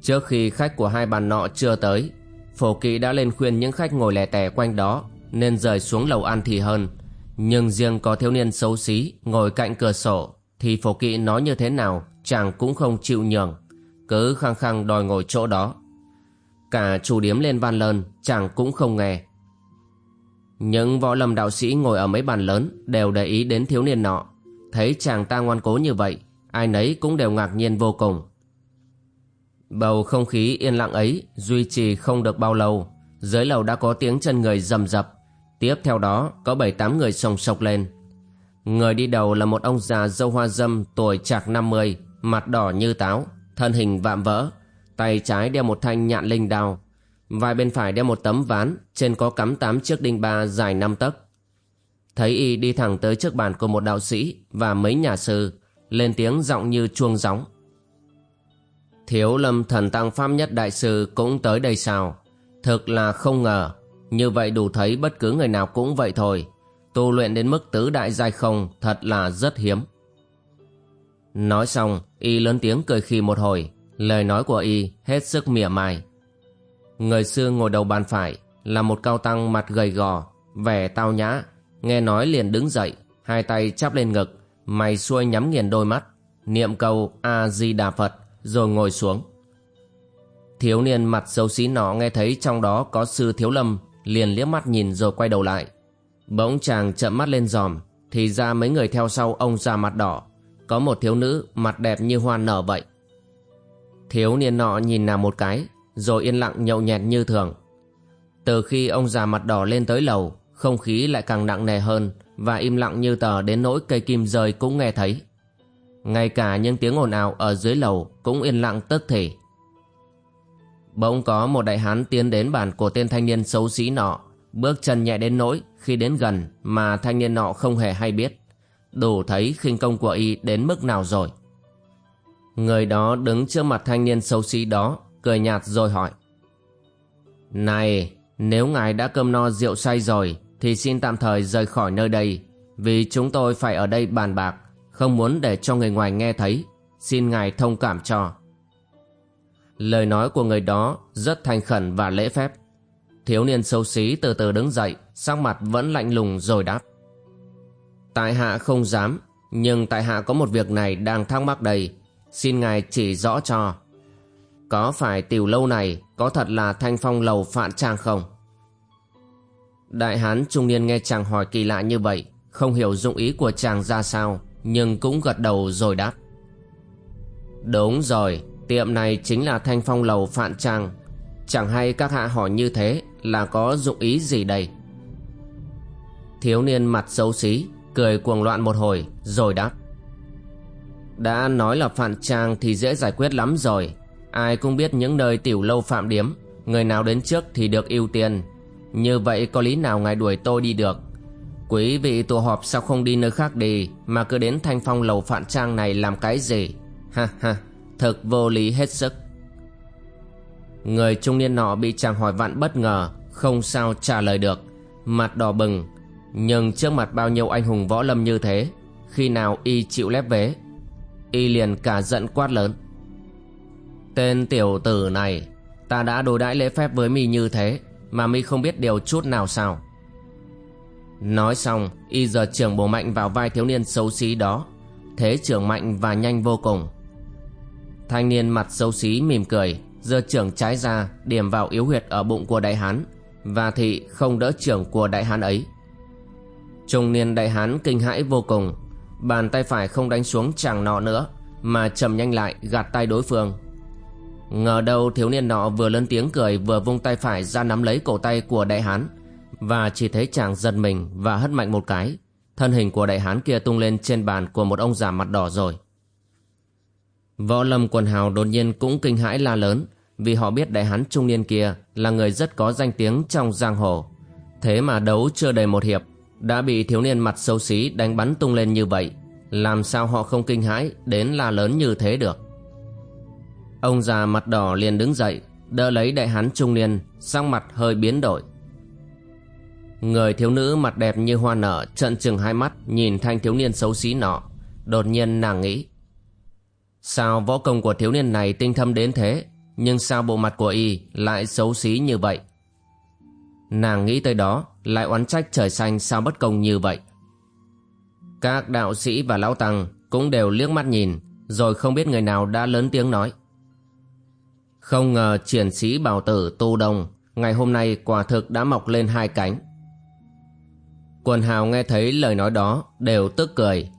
Trước khi khách của hai bàn nọ chưa tới, phổ kỵ đã lên khuyên những khách ngồi lẻ tẻ quanh đó nên rời xuống lầu ăn thì hơn. Nhưng riêng có thiếu niên xấu xí ngồi cạnh cửa sổ thì phổ kỵ nói như thế nào chàng cũng không chịu nhường, cứ khăng khăng đòi ngồi chỗ đó. Cả chủ điếm lên van lơn chàng cũng không nghe. Những võ lâm đạo sĩ ngồi ở mấy bàn lớn đều để ý đến thiếu niên nọ. Thấy chàng ta ngoan cố như vậy, ai nấy cũng đều ngạc nhiên vô cùng. Bầu không khí yên lặng ấy duy trì không được bao lâu. Dưới lầu đã có tiếng chân người rầm rập. Tiếp theo đó có bảy tám người sồng sộc lên. Người đi đầu là một ông già dâu hoa dâm tuổi chạc 50, mặt đỏ như táo, thân hình vạm vỡ. Tay trái đeo một thanh nhạn linh đao, Vai bên phải đeo một tấm ván, trên có cắm tám chiếc đinh ba dài năm tấc. Thấy y đi thẳng tới trước bàn của một đạo sĩ và mấy nhà sư, lên tiếng giọng như chuông gióng. Thiếu lâm thần tăng pháp nhất đại sư cũng tới đây sao? Thực là không ngờ, như vậy đủ thấy bất cứ người nào cũng vậy thôi. Tu luyện đến mức tứ đại giai không thật là rất hiếm. Nói xong, y lớn tiếng cười khi một hồi, lời nói của y hết sức mỉa mai. Người xưa ngồi đầu bàn phải là một cao tăng mặt gầy gò, vẻ tao nhã, nghe nói liền đứng dậy, hai tay chắp lên ngực, mày xuôi nhắm nghiền đôi mắt, niệm câu A-di-đà Phật rồi ngồi xuống. Thiếu niên mặt xấu xí nọ nghe thấy trong đó có sư thiếu lâm, liền liếc mắt nhìn rồi quay đầu lại. Bỗng chàng chậm mắt lên dòm thì ra mấy người theo sau ông già mặt đỏ, có một thiếu nữ mặt đẹp như hoa nở vậy. Thiếu niên nọ nhìn nàng một cái, rồi yên lặng nhậu nhẹt như thường. Từ khi ông già mặt đỏ lên tới lầu, không khí lại càng nặng nề hơn và im lặng như tờ đến nỗi cây kim rơi cũng nghe thấy. Ngay cả những tiếng ồn ào ở dưới lầu cũng yên lặng tức thì. Bỗng có một đại hán tiến đến bàn của tên thanh niên xấu xí nọ, bước chân nhẹ đến nỗi khi đến gần mà thanh niên nọ không hề hay biết. Đủ thấy khinh công của y đến mức nào rồi. Người đó đứng trước mặt thanh niên xấu xí đó, cười nhạt rồi hỏi. Này, nếu ngài đã cơm no rượu say rồi, thì xin tạm thời rời khỏi nơi đây, vì chúng tôi phải ở đây bàn bạc, không muốn để cho người ngoài nghe thấy, xin ngài thông cảm cho. Lời nói của người đó rất thành khẩn và lễ phép. Thiếu niên xấu xí từ từ đứng dậy, sắc mặt vẫn lạnh lùng rồi đáp. Tại hạ không dám, nhưng tại hạ có một việc này đang thắc mắc đầy xin ngài chỉ rõ cho. Có phải tiểu lâu này có thật là thanh phong lầu phạn trang không? Đại hán trung niên nghe chàng hỏi kỳ lạ như vậy, không hiểu dụng ý của chàng ra sao, nhưng cũng gật đầu rồi đáp. Đúng rồi, tiệm này chính là thanh phong lầu phạn trang. Chẳng hay các hạ hỏi như thế là có dụng ý gì đây? Thiếu niên mặt xấu xí, cười cuồng loạn một hồi, rồi đáp. Đã nói là phạn trang thì dễ giải quyết lắm rồi. Ai cũng biết những nơi tiểu lâu phạm điếm, người nào đến trước thì được ưu tiên. Như vậy có lý nào ngài đuổi tôi đi được? Quý vị tụ họp sao không đi nơi khác đi mà cứ đến thanh phong lầu phạn trang này làm cái gì? Ha ha, thực vô lý hết sức. Người trung niên nọ bị chàng hỏi vặn bất ngờ, không sao trả lời được, mặt đỏ bừng. Nhưng trước mặt bao nhiêu anh hùng võ lâm như thế, khi nào y chịu lép vế, y liền cả giận quát lớn. Tên tiểu tử này, ta đã đối đãi lễ phép với mi như thế, mà mi không biết điều chút nào sao? Nói xong, y giờ trưởng bổ mạnh vào vai thiếu niên xấu xí đó, thế trưởng mạnh và nhanh vô cùng. Thanh niên mặt xấu xí mỉm cười, giơ trưởng trái ra điểm vào yếu huyệt ở bụng của đại hán, và thị không đỡ trưởng của đại hán ấy. Trung niên đại hán kinh hãi vô cùng, bàn tay phải không đánh xuống chàng nọ nữa, mà chầm nhanh lại gạt tay đối phương Ngờ đâu thiếu niên nọ vừa lớn tiếng cười vừa vung tay phải ra nắm lấy cổ tay của đại hán và chỉ thấy chàng giật mình và hất mạnh một cái. Thân hình của đại hán kia tung lên trên bàn của một ông già mặt đỏ rồi. Võ lâm quần hào đột nhiên cũng kinh hãi la lớn vì họ biết đại hán trung niên kia là người rất có danh tiếng trong giang hồ. Thế mà đấu chưa đầy một hiệp đã bị thiếu niên mặt xấu xí đánh bắn tung lên như vậy. Làm sao họ không kinh hãi đến la lớn như thế được. Ông già mặt đỏ liền đứng dậy, đỡ lấy đại hán trung niên, sang mặt hơi biến đổi. Người thiếu nữ mặt đẹp như hoa nở trận trừng hai mắt nhìn thanh thiếu niên xấu xí nọ. Đột nhiên nàng nghĩ. Sao võ công của thiếu niên này tinh thâm đến thế, nhưng sao bộ mặt của y lại xấu xí như vậy? Nàng nghĩ tới đó, lại oán trách trời xanh sao bất công như vậy. Các đạo sĩ và lão tăng cũng đều liếc mắt nhìn, rồi không biết người nào đã lớn tiếng nói. Không ngờ triển sĩ bảo tử tu đông Ngày hôm nay quả thực đã mọc lên hai cánh Quần hào nghe thấy lời nói đó Đều tức cười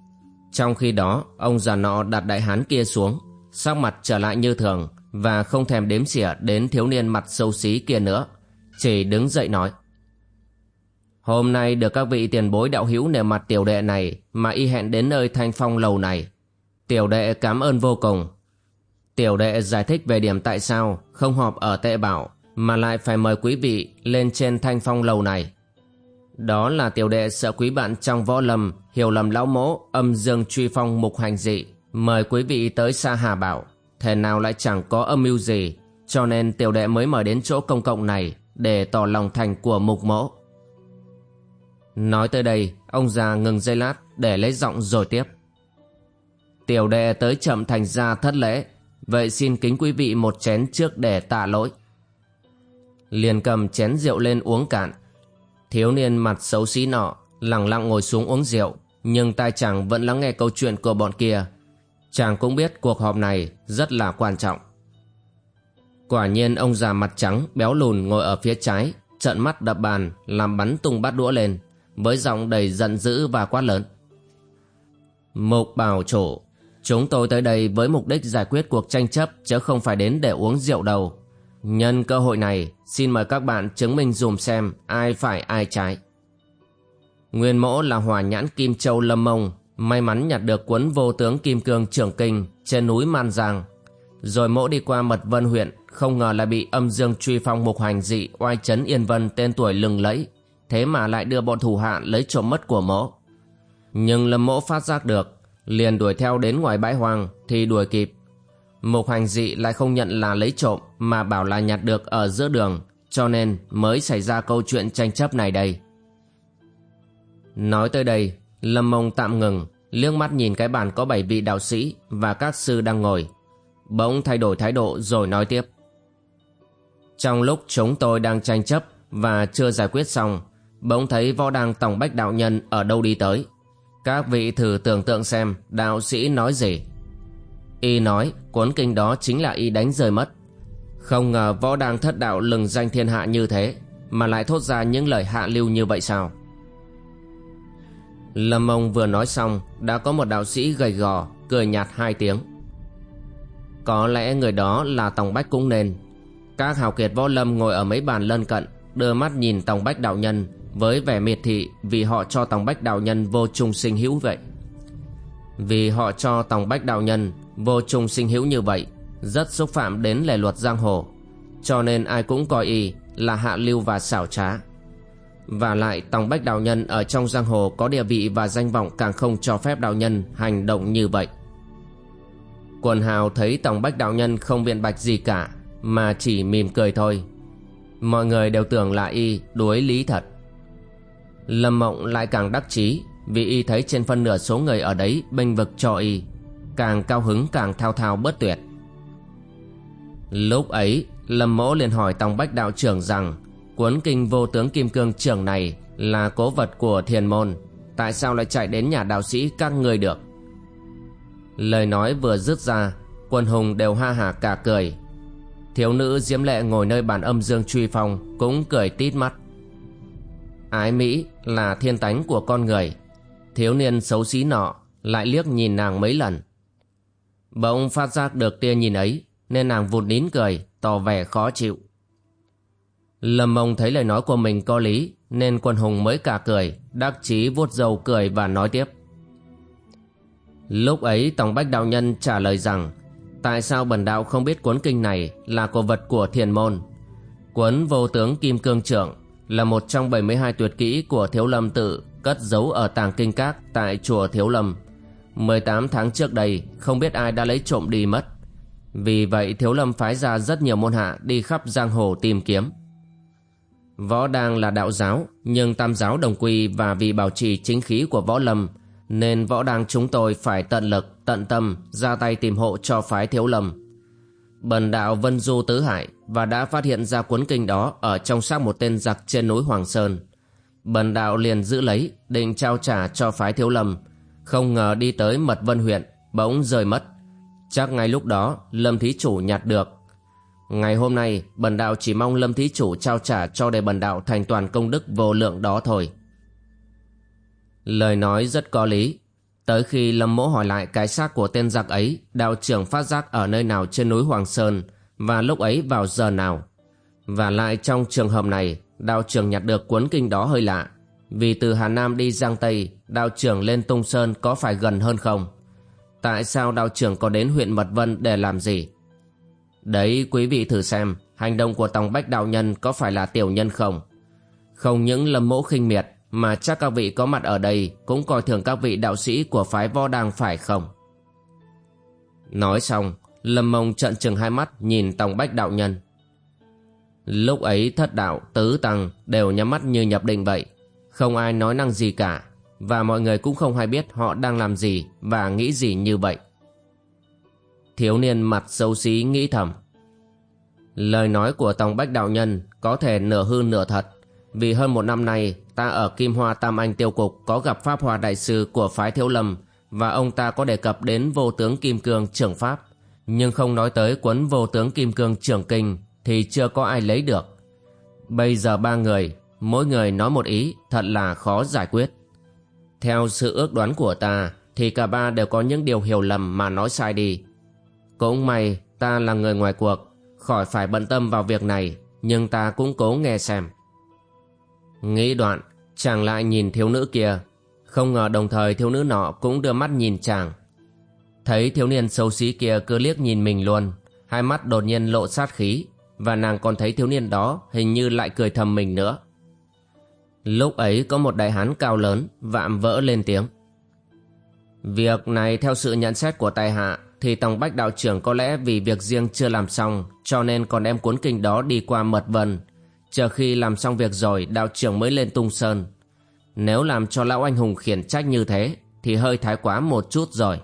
trong khi đó, ông già nọ đặt đại hán kia xuống, Sắc mặt trở lại như thường Và không thèm đếm xỉa đến thiếu niên mặt sâu xí kia nữa, Chỉ đứng dậy nói, Hôm nay được các vị tiền bối đạo hữu nề mặt tiểu đệ này Mà y hẹn đến nơi thanh phong lầu này Tiểu đệ cảm ơn vô cùng Tiểu đệ giải thích về điểm tại sao không họp ở tệ bảo mà lại phải mời quý vị lên trên thanh phong lầu này. Đó là tiểu đệ sợ quý bạn trong võ lâm hiểu lầm lão mỗ âm dương truy phong mục hành dị. Mời quý vị tới xa hà bảo. Thể nào lại chẳng có âm mưu gì cho nên tiểu đệ mới mời đến chỗ công cộng này để tỏ lòng thành của mục mỗ. Nói tới đây, ông già ngừng giây lát để lấy giọng rồi tiếp. Tiểu đệ tới chậm thành ra thất lễ, Vậy xin kính quý vị một chén trước để tạ lỗi. Liền cầm chén rượu lên uống cạn. Thiếu niên mặt xấu xí nọ, lặng lặng ngồi xuống uống rượu, Nhưng tai chàng vẫn lắng nghe câu chuyện của bọn kia. Chàng cũng biết cuộc họp này rất là quan trọng. Quả nhiên ông già mặt trắng, béo lùn ngồi ở phía trái Trận mắt đập bàn, làm bắn tung bát đũa lên, Với giọng đầy giận dữ và quát lớn. Mục bảo chủ, Chúng tôi tới đây với mục đích giải quyết cuộc tranh chấp, chứ không phải đến để uống rượu đâu. Nhân cơ hội này, xin mời các bạn chứng minh dùm xem ai phải ai trái. Nguyên mẫu là hòa nhãn Kim Châu Lâm Mông, may mắn nhặt được cuốn vô tướng Kim Cương Trưởng Kinh trên núi Man Giang. Rồi mẫu đi qua Mật Vân huyện, không ngờ lại bị âm dương truy phong mục hành dị oai chấn Yên Vân tên tuổi lừng lẫy, thế mà lại đưa bọn thủ hạ lấy trộm mất của mẫu Nhưng lâm mẫu phát giác được, liền đuổi theo đến ngoài bãi hoang thì đuổi kịp. Mục Hoành dị lại không nhận là lấy trộm mà bảo là nhặt được ở giữa đường, cho nên mới xảy ra câu chuyện tranh chấp này đây. Nói tới đây, Lâm Mông tạm ngừng, liếc mắt nhìn cái bàn có bảy vị đạo sĩ và các sư đang ngồi. Bỗng thay đổi thái độ rồi nói tiếp. Trong lúc chúng tôi đang tranh chấp và chưa giải quyết xong, bỗng thấy võ đăng tổng bách đạo nhân ở đâu đi tới. Các vị thử tưởng tượng xem đạo sĩ nói gì. Y nói, cuốn kinh đó chính là y đánh rơi mất. Không ngờ võ đang thất đạo lừng danh thiên hạ như thế, mà lại thốt ra những lời hạ lưu như vậy sao? Lâm Mông vừa nói xong, đã có một đạo sĩ gầy gò, cười nhạt hai tiếng. Có lẽ người đó là Tòng Bách cũng nên. Các hào kiệt võ lâm ngồi ở mấy bàn lân cận, đưa mắt nhìn Tòng Bách đạo nhân, với vẻ miệt thị vì họ cho Tòng Bách đạo nhân vô trung sinh hữu vậy. Vì họ cho Tòng Bách đạo nhân vô trùng sinh hữu như vậy rất xúc phạm đến lề luật giang hồ cho nên ai cũng coi y là hạ lưu và xảo trá và lại Tòng Bách Đạo Nhân ở trong giang hồ có địa vị và danh vọng càng không cho phép đạo nhân hành động như vậy. Quần hào thấy Tòng Bách Đạo Nhân không biện bạch gì cả mà chỉ mỉm cười thôi. Mọi người đều tưởng là y đuối lý thật. Lâm Mộng lại càng đắc chí vì y thấy trên phân nửa số người ở đấy bênh vực cho y, càng cao hứng càng thao thao bất tuyệt. Lúc ấy, Lâm Mỗ liền hỏi Tòng Bách Đạo trưởng rằng Cuốn kinh vô tướng kim cương trưởng này là cố vật của thiền môn Tại sao lại chạy đến nhà đạo sĩ các người được? Lời nói vừa dứt ra Quân hùng đều ha hả cả cười. Thiếu nữ diễm lệ ngồi nơi bàn âm dương truy phong Cũng cười tít mắt. Ái Mỹ là thiên tánh của con người Thiếu niên xấu xí nọ Lại liếc nhìn nàng mấy lần. Bỗng phát giác được tia nhìn ấy, Nên nàng vụt nín cười, Tỏ vẻ khó chịu. Lâm mông thấy lời nói của mình có lý, Nên quân hùng mới cả cười, Đắc chí vuốt dầu cười và nói tiếp. Lúc ấy Tổng Bách Đạo Nhân trả lời rằng, Tại sao bần đạo không biết cuốn kinh này Là cổ vật của thiền môn? Cuốn vô tướng Kim Cương Trưởng Là một trong 72 tuyệt kỹ của Thiếu Lâm tự Cất giấu ở tàng kinh các Tại chùa Thiếu Lâm. 18 tháng trước đây Không biết ai đã lấy trộm đi mất Vì vậy Thiếu Lâm phái ra rất nhiều môn hạ Đi khắp giang hồ tìm kiếm Võ đang là đạo giáo, nhưng tam giáo đồng quy và vì bảo trì chính khí của võ lâm, nên võ đang chúng tôi phải tận lực, tận tâm, ra tay tìm hộ cho phái thiếu lâm. Bần đạo Vân Du Tứ Hải và đã phát hiện ra cuốn kinh đó ở trong xác một tên giặc trên núi Hoàng Sơn. Bần đạo liền giữ lấy, định trao trả cho phái thiếu lâm, không ngờ đi tới Mật Vân huyện, bỗng rời mất. Chắc ngay lúc đó Lâm Thí Chủ nhặt được Ngày hôm nay, bần đạo chỉ mong Lâm Thí Chủ trao trả cho đề bần đạo thành toàn công đức vô lượng đó thôi. Lời nói rất có lý. Tới khi Lâm Mỗ hỏi lại cái xác của tên giặc ấy, đạo trưởng phát giác ở nơi nào trên núi Hoàng Sơn và lúc ấy vào giờ nào. Và lại trong trường hợp này, đạo trưởng nhặt được cuốn kinh đó hơi lạ. Vì từ Hà Nam đi Giang Tây, đạo trưởng lên Tung Sơn có phải gần hơn không? Tại sao đạo trưởng có đến huyện Mật Vân để làm gì? Đấy quý vị thử xem Hành động của Tòng Bách Đạo Nhân có phải là tiểu nhân không Không những lâm mẫu khinh miệt Mà chắc các vị có mặt ở đây Cũng coi thường các vị đạo sĩ của phái võ đang phải không Nói xong Lâm mông trận trừng hai mắt Nhìn Tòng Bách Đạo Nhân Lúc ấy thất đạo, tứ tăng Đều nhắm mắt như nhập định vậy Không ai nói năng gì cả và mọi người cũng không hay biết họ đang làm gì Và nghĩ gì như vậy Thiếu niên mặt xấu xí nghĩ thầm. Lời nói của Tòng Bách Đạo Nhân có thể nửa hư nửa thật. Vì hơn một năm nay ta ở Kim Hoa Tam Anh Tiêu Cục có gặp Pháp Hòa Đại Sư của phái Thiếu Lâm và ông ta có đề cập đến vô tướng Kim Cương trưởng Pháp. Nhưng không nói tới cuốn vô tướng Kim Cương trưởng Kinh thì chưa có ai lấy được. Bây giờ ba người, mỗi người nói một ý thật là khó giải quyết. Theo sự ước đoán của ta thì cả ba đều có những điều hiểu lầm mà nói sai đi. Cũng may ta là người ngoài cuộc, khỏi phải bận tâm vào việc này, nhưng ta cũng cố nghe xem. Nghĩ đoạn, chàng lại nhìn thiếu nữ kia, không ngờ đồng thời thiếu nữ nọ cũng đưa mắt nhìn chàng. Thấy thiếu niên xấu xí kia cứ liếc nhìn mình luôn, hai mắt đột nhiên lộ sát khí, và nàng còn thấy thiếu niên đó hình như lại cười thầm mình nữa. Lúc ấy có một đại hán cao lớn, vạm vỡ lên tiếng. Việc này theo sự nhận xét của tài hạ, thì tổng Bách đạo trưởng có lẽ vì việc riêng chưa làm xong, cho nên còn đem cuốn kinh đó đi qua mật vần Chờ khi làm xong việc rồi, đạo trưởng mới lên tung sơn. Nếu làm cho lão anh hùng khiển trách như thế, thì hơi thái quá một chút rồi.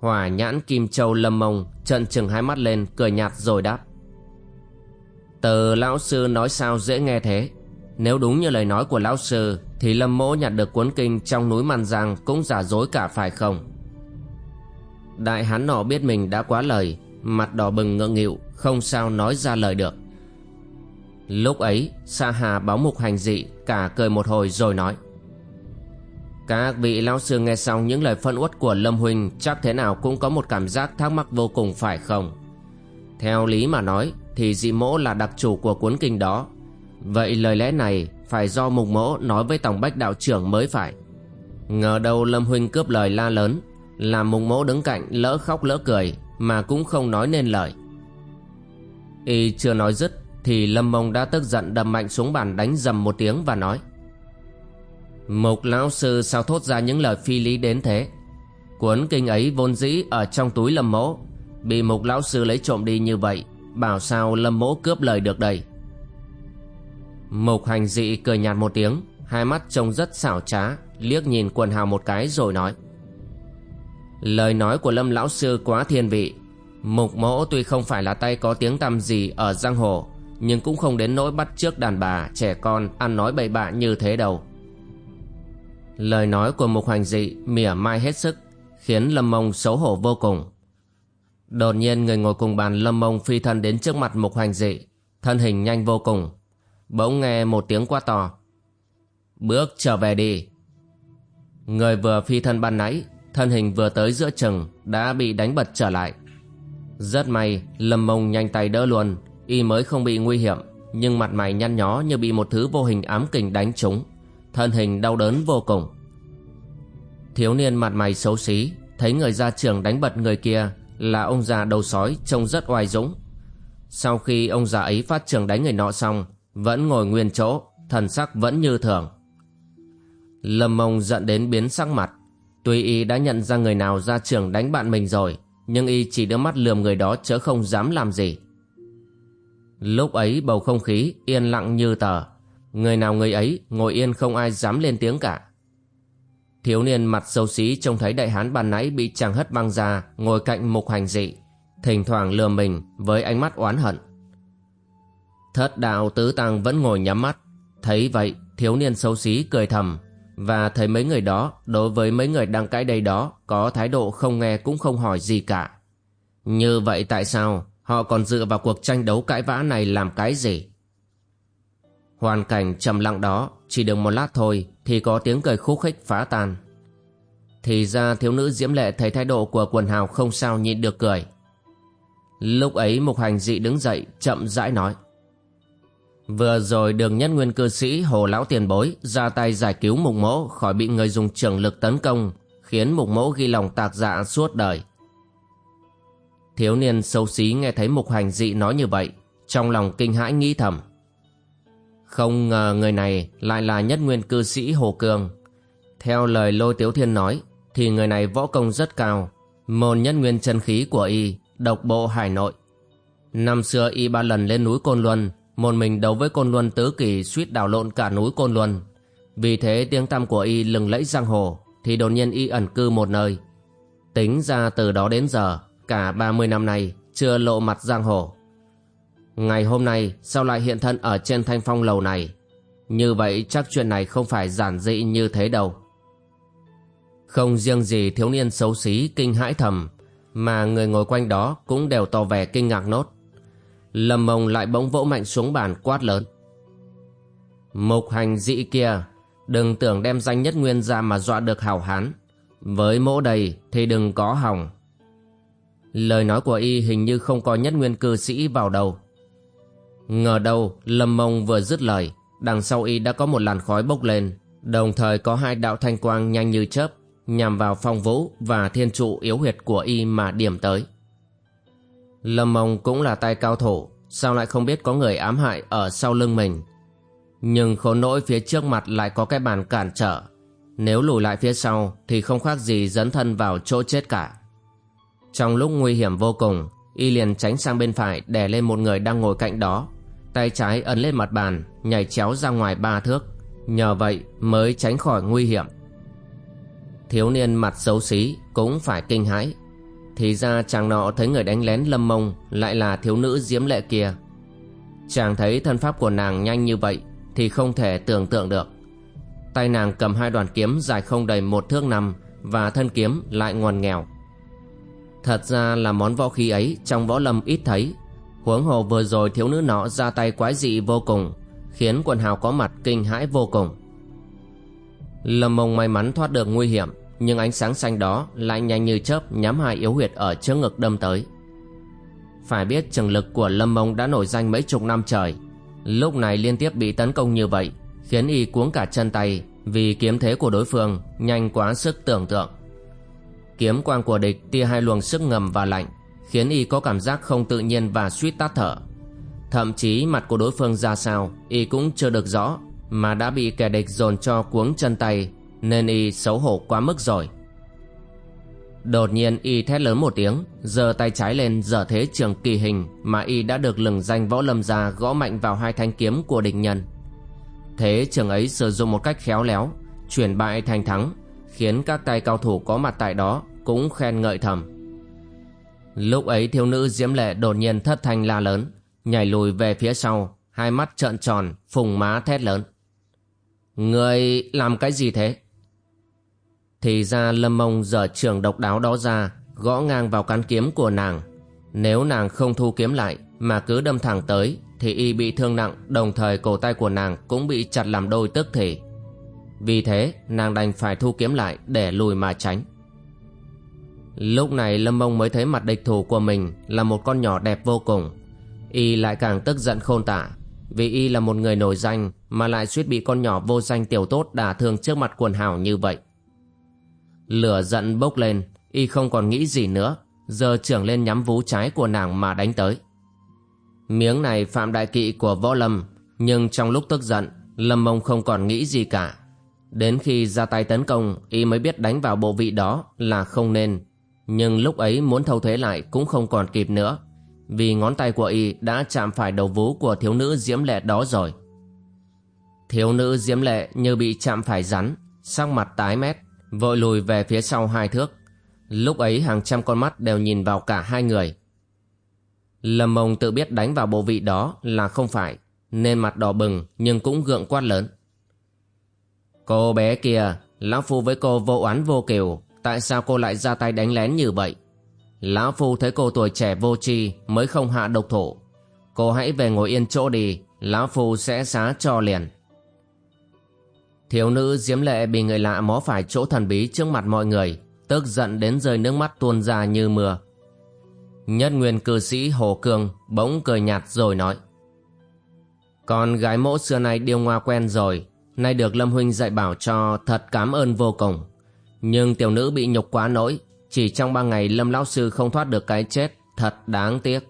Hỏa nhãn Kim Châu lâm mông trận chừng hai mắt lên, cười nhạt rồi đáp. Từ lão sư nói sao dễ nghe thế nếu đúng như lời nói của lão sư, Thì Lâm Mỗ nhặt được cuốn kinh trong núi Man Giang Cũng giả dối cả phải không? Đại hán nọ biết mình đã quá lời, Mặt đỏ bừng ngượng nghịu, Không sao nói ra lời được. Lúc ấy, Sa Hà báo mục hành dị, Cả cười một hồi rồi nói. Các vị lão sư nghe xong những lời phân uất của Lâm Huynh Chắc thế nào cũng có một cảm giác thắc mắc vô cùng phải không? Theo lý mà nói, thì dị mỗ là đặc chủ của cuốn kinh đó vậy lời lẽ này phải do mục mỗ nói với tổng bách đạo trưởng mới phải. Ngờ đâu lâm huynh cướp lời la lớn, làm mục mỗ đứng cạnh lỡ khóc lỡ cười mà cũng không nói nên lời. Y chưa nói dứt thì lâm mông đã tức giận đầm mạnh xuống bàn đánh dầm một tiếng và nói, mục lão sư sao thốt ra những lời phi lý đến thế? Cuốn kinh ấy vốn dĩ ở trong túi lâm mỗ, bị mục lão sư lấy trộm đi như vậy, Bảo sao lâm mỗ cướp lời được đây? Mục hành dị cười nhạt một tiếng, Hai mắt trông rất xảo trá, Liếc nhìn quần hào một cái rồi nói. Lời nói của lâm lão sư quá thiên vị. Mục mỗ tuy không phải là tay có tiếng tăm gì ở giang hồ, Nhưng cũng không đến nỗi bắt trước đàn bà, Trẻ con, ăn nói bậy bạ như thế đâu. Lời nói của mục hành dị mỉa mai hết sức, Khiến lâm mông xấu hổ vô cùng. Đột nhiên người ngồi cùng bàn, lâm mông phi thân đến trước mặt mục hành dị, Thân hình nhanh vô cùng. Bỗng nghe một tiếng quá to. Bước trở về đi. Người vừa phi thân ban nãy Thân hình vừa tới giữa chừng Đã bị đánh bật trở lại. Rất may lâm mông nhanh tay đỡ luôn Y mới không bị nguy hiểm Nhưng mặt mày nhăn nhó như bị một thứ vô hình ám kình đánh trúng Thân hình đau đớn vô cùng. Thiếu niên mặt mày xấu xí Thấy người ra trường đánh bật người kia là ông già đầu sói trông rất oai dũng. Sau khi ông già ấy phát trường đánh người nọ xong, vẫn ngồi nguyên chỗ, thần sắc vẫn như thường. Lâm mông giận đến biến sắc mặt, tuy y đã nhận ra người nào ra trường đánh bạn mình rồi, nhưng y chỉ đưa mắt lườm người đó chớ không dám làm gì. Lúc ấy bầu không khí yên lặng như tờ, người nào người ấy ngồi yên không ai dám lên tiếng cả. Thiếu niên mặt xấu xí trông thấy đại hán bàn nãy bị chàng hất văng ra ngồi cạnh mục hành dị, thỉnh thoảng lừa mình với ánh mắt oán hận. Thất đạo tứ tăng vẫn ngồi nhắm mắt, thấy vậy thiếu niên xấu xí cười thầm và thấy mấy người đó đối với mấy người đang cãi đây đó có thái độ không nghe cũng không hỏi gì cả. Như vậy tại sao họ còn dựa vào cuộc tranh đấu cãi vã này làm cái gì? Hoàn cảnh trầm lặng đó chỉ được một lát thôi thì có tiếng cười khúc khích phá tan. Thì ra thiếu nữ diễm lệ thấy thái độ của quần hào không sao nhịn được cười. Lúc ấy mục hành dị đứng dậy chậm rãi nói. Vừa rồi đường nhất nguyên cư sĩ Hồ Lão Tiền Bối ra tay giải cứu mục mỗ khỏi bị người dùng trường lực tấn công khiến mục mỗ ghi lòng tạc dạ suốt đời. Thiếu niên xấu xí nghe thấy mục hành dị nói như vậy trong lòng kinh hãi nghĩ thầm. Không ngờ người này lại là nhất nguyên cư sĩ Hồ Cường. Theo lời Lôi Tiếu Thiên nói, thì người này võ công rất cao, môn nhất nguyên chân khí của y, độc bộ hải nội. Năm xưa y ba lần lên núi Côn Luân, một mình đấu với Côn Luân tứ kỳ suýt đảo lộn cả núi Côn Luân. Vì thế tiếng tăm của y lừng lẫy giang hồ, thì đột nhiên y ẩn cư một nơi. Tính ra từ đó đến giờ, cả 30 năm nay, chưa lộ mặt giang hồ. Ngày hôm nay sao lại hiện thân ở trên thanh phong lầu này Như vậy chắc chuyện này không phải giản dị như thế đâu Không riêng gì thiếu niên xấu xí kinh hãi thầm Mà người ngồi quanh đó cũng đều tỏ vẻ kinh ngạc nốt Lâm mông lại bỗng vỗ mạnh xuống bàn quát lớn. Mục hành dị kia, Đừng tưởng đem danh nhất nguyên ra mà dọa được hảo hán. Với mỗ đầy thì đừng có hỏng. Lời nói của y hình như không có nhất nguyên cư sĩ vào đầu. Ngờ đâu, Lâm Mông vừa dứt lời, Đằng sau y đã có một làn khói bốc lên, Đồng thời có hai đạo thanh quang nhanh như chớp, Nhằm vào phong vũ và thiên trụ yếu huyệt của y mà điểm tới. Lâm Mông cũng là tay cao thủ, Sao lại không biết có người ám hại ở sau lưng mình? Nhưng khốn nỗi phía trước mặt lại có cái bàn cản trở. Nếu lùi lại phía sau Thì không khác gì dấn thân vào chỗ chết cả. Trong lúc nguy hiểm vô cùng, Y liền tránh sang bên phải Đè lên một người đang ngồi cạnh đó. Tay trái ấn lên mặt bàn, Nhảy chéo ra ngoài ba thước. Nhờ vậy mới tránh khỏi nguy hiểm. Thiếu niên mặt xấu xí Cũng phải kinh hãi. Thì ra chàng nọ thấy người đánh lén lâm mông Lại là thiếu nữ diễm lệ kia. Chàng thấy thân pháp của nàng nhanh như vậy Thì không thể tưởng tượng được. Tay nàng cầm hai đoàn kiếm dài không đầy một thước năm Và thân kiếm lại ngoằn nghèo. Thật ra là món võ khí ấy trong võ lâm ít thấy. Huống hồ vừa rồi thiếu nữ nọ ra tay quái dị vô cùng, Khiến quần hào có mặt kinh hãi vô cùng. Lâm mông may mắn thoát được nguy hiểm. Nhưng ánh sáng xanh đó lại nhanh như chớp nhắm hai yếu huyệt ở trước ngực đâm tới. Phải biết trường lực của Lâm mông đã nổi danh mấy chục năm trời. Lúc này liên tiếp bị tấn công như vậy, Khiến y cuống cả chân tay Vì kiếm thế của đối phương nhanh quá sức tưởng tượng. Kiếm quang của địch tia hai luồng sức ngầm và lạnh, Khiến y có cảm giác không tự nhiên và suýt tắt thở. Thậm chí mặt của đối phương ra sao, Y cũng chưa được rõ, Mà đã bị kẻ địch dồn cho cuống chân tay nên y xấu hổ quá mức rồi. Đột nhiên y thét lớn một tiếng, giơ tay trái lên dở thế trường kỳ hình Mà y đã được lừng danh võ lâm ra Gõ mạnh vào hai thanh kiếm của địch nhân. Thế trường ấy sử dụng một cách khéo léo, Chuyển bại thành thắng, Khiến các tay cao thủ có mặt tại đó Cũng khen ngợi thầm. Lúc ấy thiếu nữ diễm lệ đột nhiên thất thanh la lớn, Nhảy lùi về phía sau, Hai mắt trợn tròn, Phùng má thét lớn. Người làm cái gì thế? Thì ra lâm mông giở trường độc đáo đó ra, Gõ ngang vào cán kiếm của nàng. Nếu nàng không thu kiếm lại, Mà cứ đâm thẳng tới, Thì y bị thương nặng, Đồng thời cổ tay của nàng Cũng bị chặt làm đôi tức thì Vì thế, nàng đành phải thu kiếm lại Để lùi mà tránh. Lúc này Lâm Mông mới thấy mặt địch thủ của mình Là một con nhỏ đẹp vô cùng. Y lại càng tức giận khôn tả, Vì Y là một người nổi danh Mà lại suýt bị con nhỏ vô danh tiểu tốt đả thương trước mặt quần hào như vậy. Lửa giận bốc lên Y không còn nghĩ gì nữa. Giờ trưởng lên nhắm vú trái của nàng mà đánh tới. Miếng này phạm đại kỵ của võ lâm Nhưng trong lúc tức giận Lâm mông không còn nghĩ gì cả. Đến khi ra tay tấn công Y mới biết đánh vào bộ vị đó là không nên. Nhưng lúc ấy muốn thâu thế lại cũng không còn kịp nữa vì ngón tay của y đã chạm phải đầu vú của thiếu nữ diễm lệ đó rồi. Thiếu nữ diễm lệ như bị chạm phải rắn, sắc mặt tái mét, vội lùi về phía sau hai thước. Lúc ấy hàng trăm con mắt đều nhìn vào cả hai người. Lâm mông tự biết đánh vào bộ vị đó là không phải, nên mặt đỏ bừng nhưng cũng gượng quát lớn. Cô bé kia, lão phu với cô vô oán vô kiều, tại sao cô lại ra tay đánh lén như vậy? Lão Phu thấy cô tuổi trẻ vô tri mới không hạ độc thủ. Cô hãy về ngồi yên chỗ đi, Lão Phu sẽ xá cho liền. Thiếu nữ diễm lệ bị người lạ mó phải chỗ thần bí trước mặt mọi người, tức giận đến rơi nước mắt tuôn ra như mưa. Nhất nguyên cư sĩ Hồ Cương bỗng cười nhạt rồi nói. Con gái mẫu xưa nay điêu ngoa quen rồi, nay được Lâm Huynh dạy bảo cho thật cảm ơn vô cùng. Nhưng tiểu nữ bị nhục quá nỗi, chỉ trong ba ngày Lâm Lão Sư không thoát được cái chết Thật đáng tiếc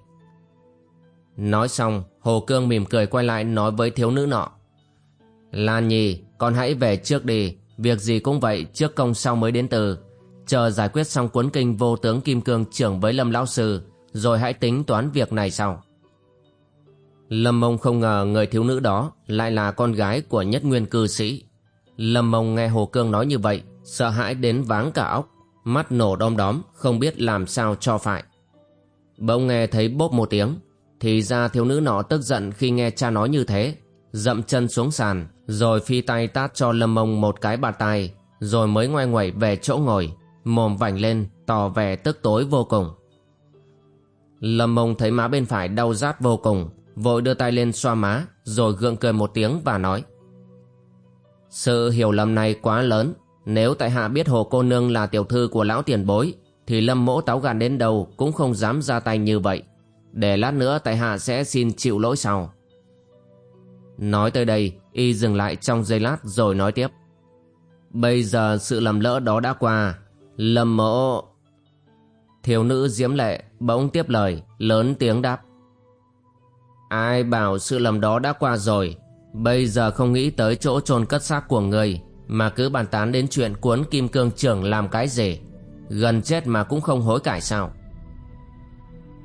Nói xong Hồ Cương mỉm cười quay lại nói với thiếu nữ nọ Lan Nhi con hãy về trước đi. Việc gì cũng vậy trước công sau mới đến từ. Chờ giải quyết xong cuốn kinh vô tướng Kim Cương trưởng với Lâm Lão Sư Rồi hãy tính toán việc này sau. Lâm Mông không ngờ người thiếu nữ đó Lại là con gái của nhất nguyên cư sĩ. Lâm Mông nghe Hồ Cương nói như vậy Sợ hãi đến váng cả óc mắt nổ đom đóm không biết làm sao cho phải. Bỗng nghe thấy bốp một tiếng, thì ra thiếu nữ nọ tức giận khi nghe cha nói như thế, dậm chân xuống sàn, rồi phi tay tát cho lâm mông một cái bạt tay, rồi mới ngoay ngoẩy về chỗ ngồi, mồm vảnh lên, tỏ vẻ tức tối vô cùng. Lâm mông thấy má bên phải đau rát vô cùng, vội đưa tay lên xoa má, rồi gượng cười một tiếng và nói. Sự hiểu lầm này quá lớn, nếu tại hạ biết hồ cô nương là tiểu thư của lão tiền bối Thì lâm mỗ táo gan đến đâu cũng không dám ra tay như vậy Để lát nữa tại hạ sẽ xin chịu lỗi sau Nói tới đây, y dừng lại trong giây lát rồi nói tiếp. Bây giờ sự lầm lỡ đó đã qua Lâm mỗ Thiếu nữ diễm lệ bỗng tiếp lời, lớn tiếng đáp. Ai bảo sự lầm đó đã qua rồi? Bây giờ không nghĩ tới chỗ chôn cất xác của người, Mà cứ bàn tán đến chuyện cuốn kim cương trưởng làm cái gì? Gần chết mà cũng không hối cải sao?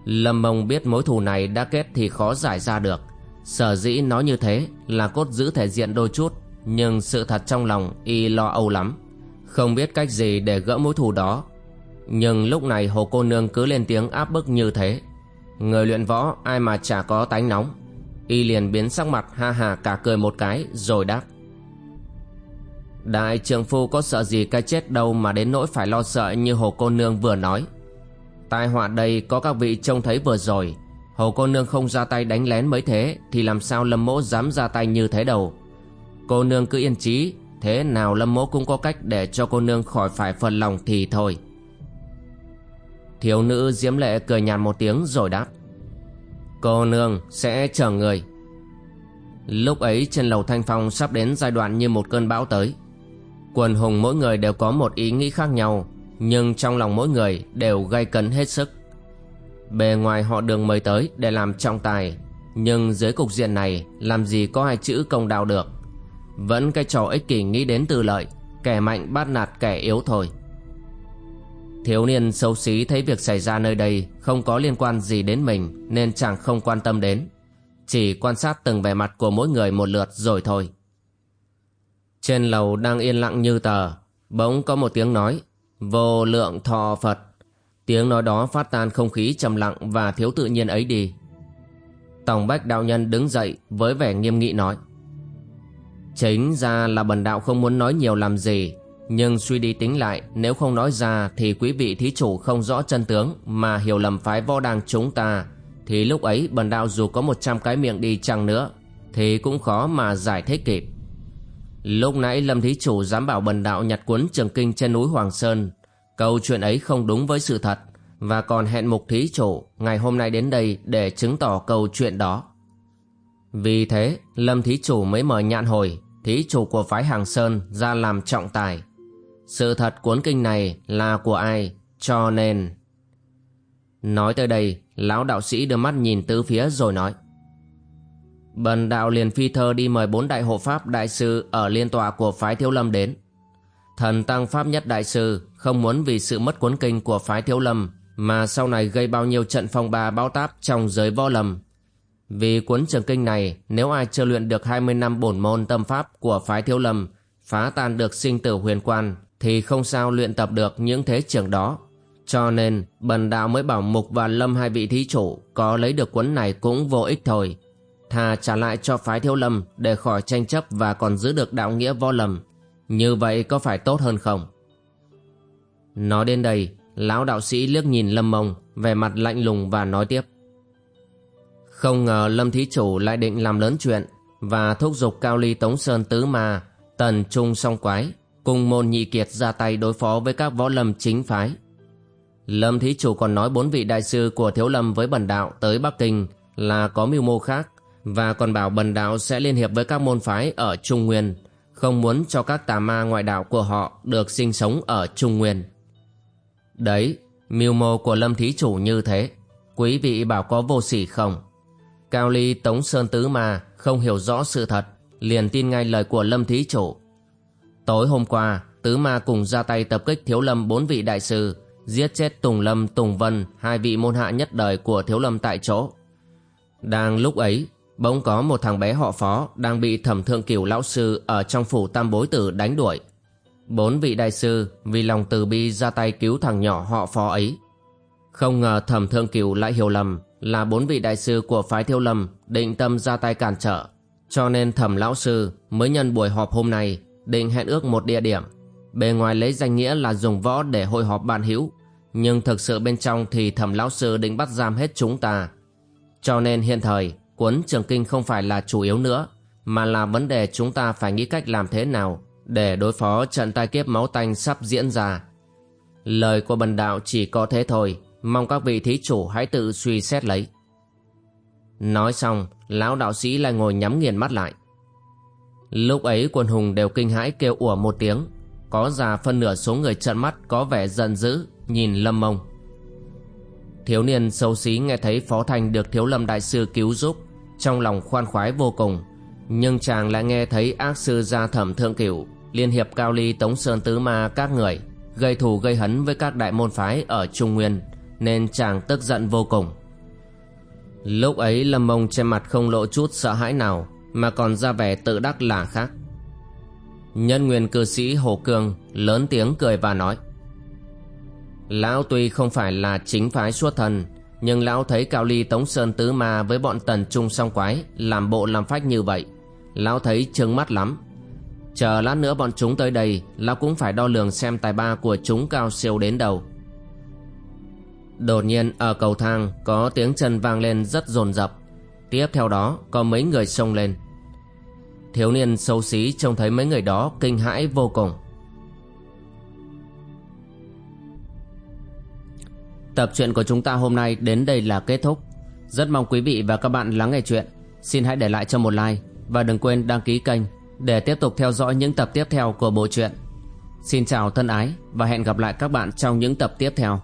Lâm mông biết mối thù này đã kết thì khó giải ra được. Sở dĩ nói như thế là cốt giữ thể diện đôi chút, Nhưng sự thật trong lòng y lo âu lắm. Không biết cách gì để gỡ mối thù đó. Nhưng lúc này hồ cô nương cứ lên tiếng áp bức như thế. Người luyện võ, ai mà chả có tánh nóng. Y liền biến sắc mặt, ha hà cả cười một cái, rồi đáp. Đại trường phu có sợ gì cái chết đâu mà đến nỗi phải lo sợ như hồ cô nương vừa nói. Tai họa đây có các vị trông thấy vừa rồi Hồ cô nương không ra tay đánh lén mấy thế, Thì làm sao lâm mỗ dám ra tay như thế đâu? Cô nương cứ yên trí Thế nào lâm mỗ cũng có cách để cho cô nương khỏi phải phần lòng thì thôi. Thiếu nữ diễm lệ cười nhạt một tiếng rồi đáp. Cô nương sẽ chờ người. Lúc ấy trên lầu thanh phong sắp đến giai đoạn như một cơn bão tới. Quần hùng mỗi người đều có một ý nghĩ khác nhau, Nhưng trong lòng mỗi người đều gây cấn hết sức. Bề ngoài họ đường mời tới để làm trọng tài Nhưng dưới cục diện này làm gì có hai chữ công đạo được Vẫn cái trò ích kỷ nghĩ đến từ lợi Kẻ mạnh bắt nạt kẻ yếu thôi Thiếu niên xấu xí thấy việc xảy ra nơi đây không có liên quan gì đến mình nên chẳng không quan tâm đến. Chỉ quan sát từng vẻ mặt của mỗi người một lượt rồi thôi. Trên lầu đang yên lặng như tờ, bỗng có một tiếng nói, vô lượng thọ Phật. Tiếng nói đó phát tan không khí trầm lặng và thiếu tự nhiên ấy đi. tòng bách đạo nhân đứng dậy với vẻ nghiêm nghị nói. Chính ra là bần đạo không muốn nói nhiều làm gì, nhưng suy đi tính lại, nếu không nói ra thì quý vị thí chủ không rõ chân tướng mà hiểu lầm phái võ đàng chúng ta, thì lúc ấy bần đạo dù có một trăm cái miệng đi chăng nữa, thì cũng khó mà giải thích kịp. Lúc nãy Lâm Thí Chủ dám bảo bần đạo nhặt cuốn trường kinh trên núi Hoàng Sơn câu chuyện ấy không đúng với sự thật và còn hẹn mục Thí Chủ ngày hôm nay đến đây để chứng tỏ câu chuyện đó. Vì thế Lâm Thí Chủ mới mời nhạn hồi Thí Chủ của phái Hàng Sơn ra làm trọng tài sự thật cuốn kinh này là của ai, cho nên... Nói tới đây, lão đạo sĩ đưa mắt nhìn tứ phía rồi nói. Bần đạo liền phi thơ đi mời bốn đại hộ pháp đại sư ở liên tọa của phái thiếu lâm đến. Thần tăng pháp nhất đại sư không muốn vì sự mất cuốn kinh của phái thiếu lâm mà sau này gây bao nhiêu trận phong ba bão táp trong giới võ lâm. Vì cuốn trường kinh này, nếu ai chưa luyện được 20 năm bổn môn tâm pháp của phái thiếu lâm, phá tan được sinh tử huyền quan, thì không sao luyện tập được những thế trường đó. Cho nên, bần đạo mới bảo Mục và Lâm hai vị thí chủ có lấy được cuốn này cũng vô ích thôi. Thà trả lại cho phái thiếu lâm để khỏi tranh chấp và còn giữ được đạo nghĩa võ lâm. Như vậy có phải tốt hơn không? Nói đến đây, lão đạo sĩ liếc nhìn Lâm Mông, vẻ mặt lạnh lùng và nói tiếp. Không ngờ Lâm Thí Chủ lại định làm lớn chuyện và thúc giục Cao Ly Tống Sơn Tứ Ma, Tần Trung Song Quái cùng môn nhị kiệt ra tay đối phó với các võ lâm chính phái. Lâm Thí Chủ còn nói bốn vị đại sư của Thiếu Lâm với Bần Đạo tới Bắc Kinh là có mưu mô khác và còn bảo Bần Đạo sẽ liên hiệp với các môn phái ở Trung Nguyên, không muốn cho các tà ma ngoại đạo của họ được sinh sống ở Trung Nguyên. Đấy, mưu mô của Lâm Thí Chủ như thế, quý vị bảo có vô sỉ không? Cao Ly Tống Sơn Tứ Ma không hiểu rõ sự thật, liền tin ngay lời của Lâm Thí Chủ Tối hôm qua, Tứ Ma cùng ra tay tập kích Thiếu Lâm bốn vị đại sư, giết chết Tùng Lâm, Tùng Vân, hai vị môn hạ nhất đời của Thiếu Lâm tại chỗ. Đang lúc ấy, bỗng có một thằng bé họ phó đang bị thẩm thượng cửu lão sư ở trong phủ tam bối tử đánh đuổi. Bốn vị đại sư vì lòng từ bi ra tay cứu thằng nhỏ họ phó ấy. Không ngờ thẩm thương cửu lại hiểu lầm là bốn vị đại sư của phái thiêu Lâm định tâm ra tay cản trở. Cho nên thẩm lão sư mới nhân buổi họp hôm nay định hẹn ước một địa điểm. Bề ngoài lấy danh nghĩa là dùng võ để hội họp bạn hữu, nhưng thực sự bên trong thì thẩm lão sư định bắt giam hết chúng ta. Cho nên hiện thời, cuốn trường kinh không phải là chủ yếu nữa, mà là vấn đề chúng ta phải nghĩ cách làm thế nào để đối phó trận tai kiếp máu tanh sắp diễn ra. Lời của bần đạo chỉ có thế thôi, mong các vị thí chủ hãy tự suy xét lấy. Nói xong, lão đạo sĩ lại ngồi nhắm nghiền mắt lại. Lúc ấy quần hùng đều kinh hãi kêu ủa một tiếng Có già phân nửa số người trợn mắt có vẻ giận dữ Nhìn Lâm Mông Thiếu niên xấu xí nghe thấy Phó Thành được Thiếu Lâm Đại Sư cứu giúp Trong lòng khoan khoái vô cùng Nhưng chàng lại nghe thấy ác sư gia thẩm thượng cửu Liên hiệp cao ly tống sơn tứ ma các người Gây thù gây hấn với các đại môn phái ở Trung Nguyên Nên chàng tức giận vô cùng. Lúc ấy Lâm Mông trên mặt không lộ chút sợ hãi nào Mà còn ra vẻ tự đắc là khác. Nhân nguyên cư sĩ Hồ Cương lớn tiếng cười và nói, Lão tuy không phải là chính phái xuất thần Nhưng lão thấy Cao Ly Tống Sơn Tứ Ma với bọn tần trung song quái Làm bộ làm phách như vậy, Lão thấy trừng mắt lắm. Chờ lát nữa bọn chúng tới đây, Lão cũng phải đo lường xem tài ba của chúng cao siêu đến đâu. Đột nhiên, ở cầu thang, Có tiếng chân vang lên rất dồn dập. Tiếp theo đó, có mấy người xông lên. Thiếu niên xấu xí trông thấy mấy người đó kinh hãi vô cùng. Tập truyện của chúng ta hôm nay đến đây là kết thúc. Rất mong quý vị và các bạn lắng nghe chuyện. Xin hãy để lại cho một like Và đừng quên đăng ký kênh. Để tiếp tục theo dõi những tập tiếp theo của bộ truyện. Xin chào thân ái Và hẹn gặp lại các bạn trong những tập tiếp theo.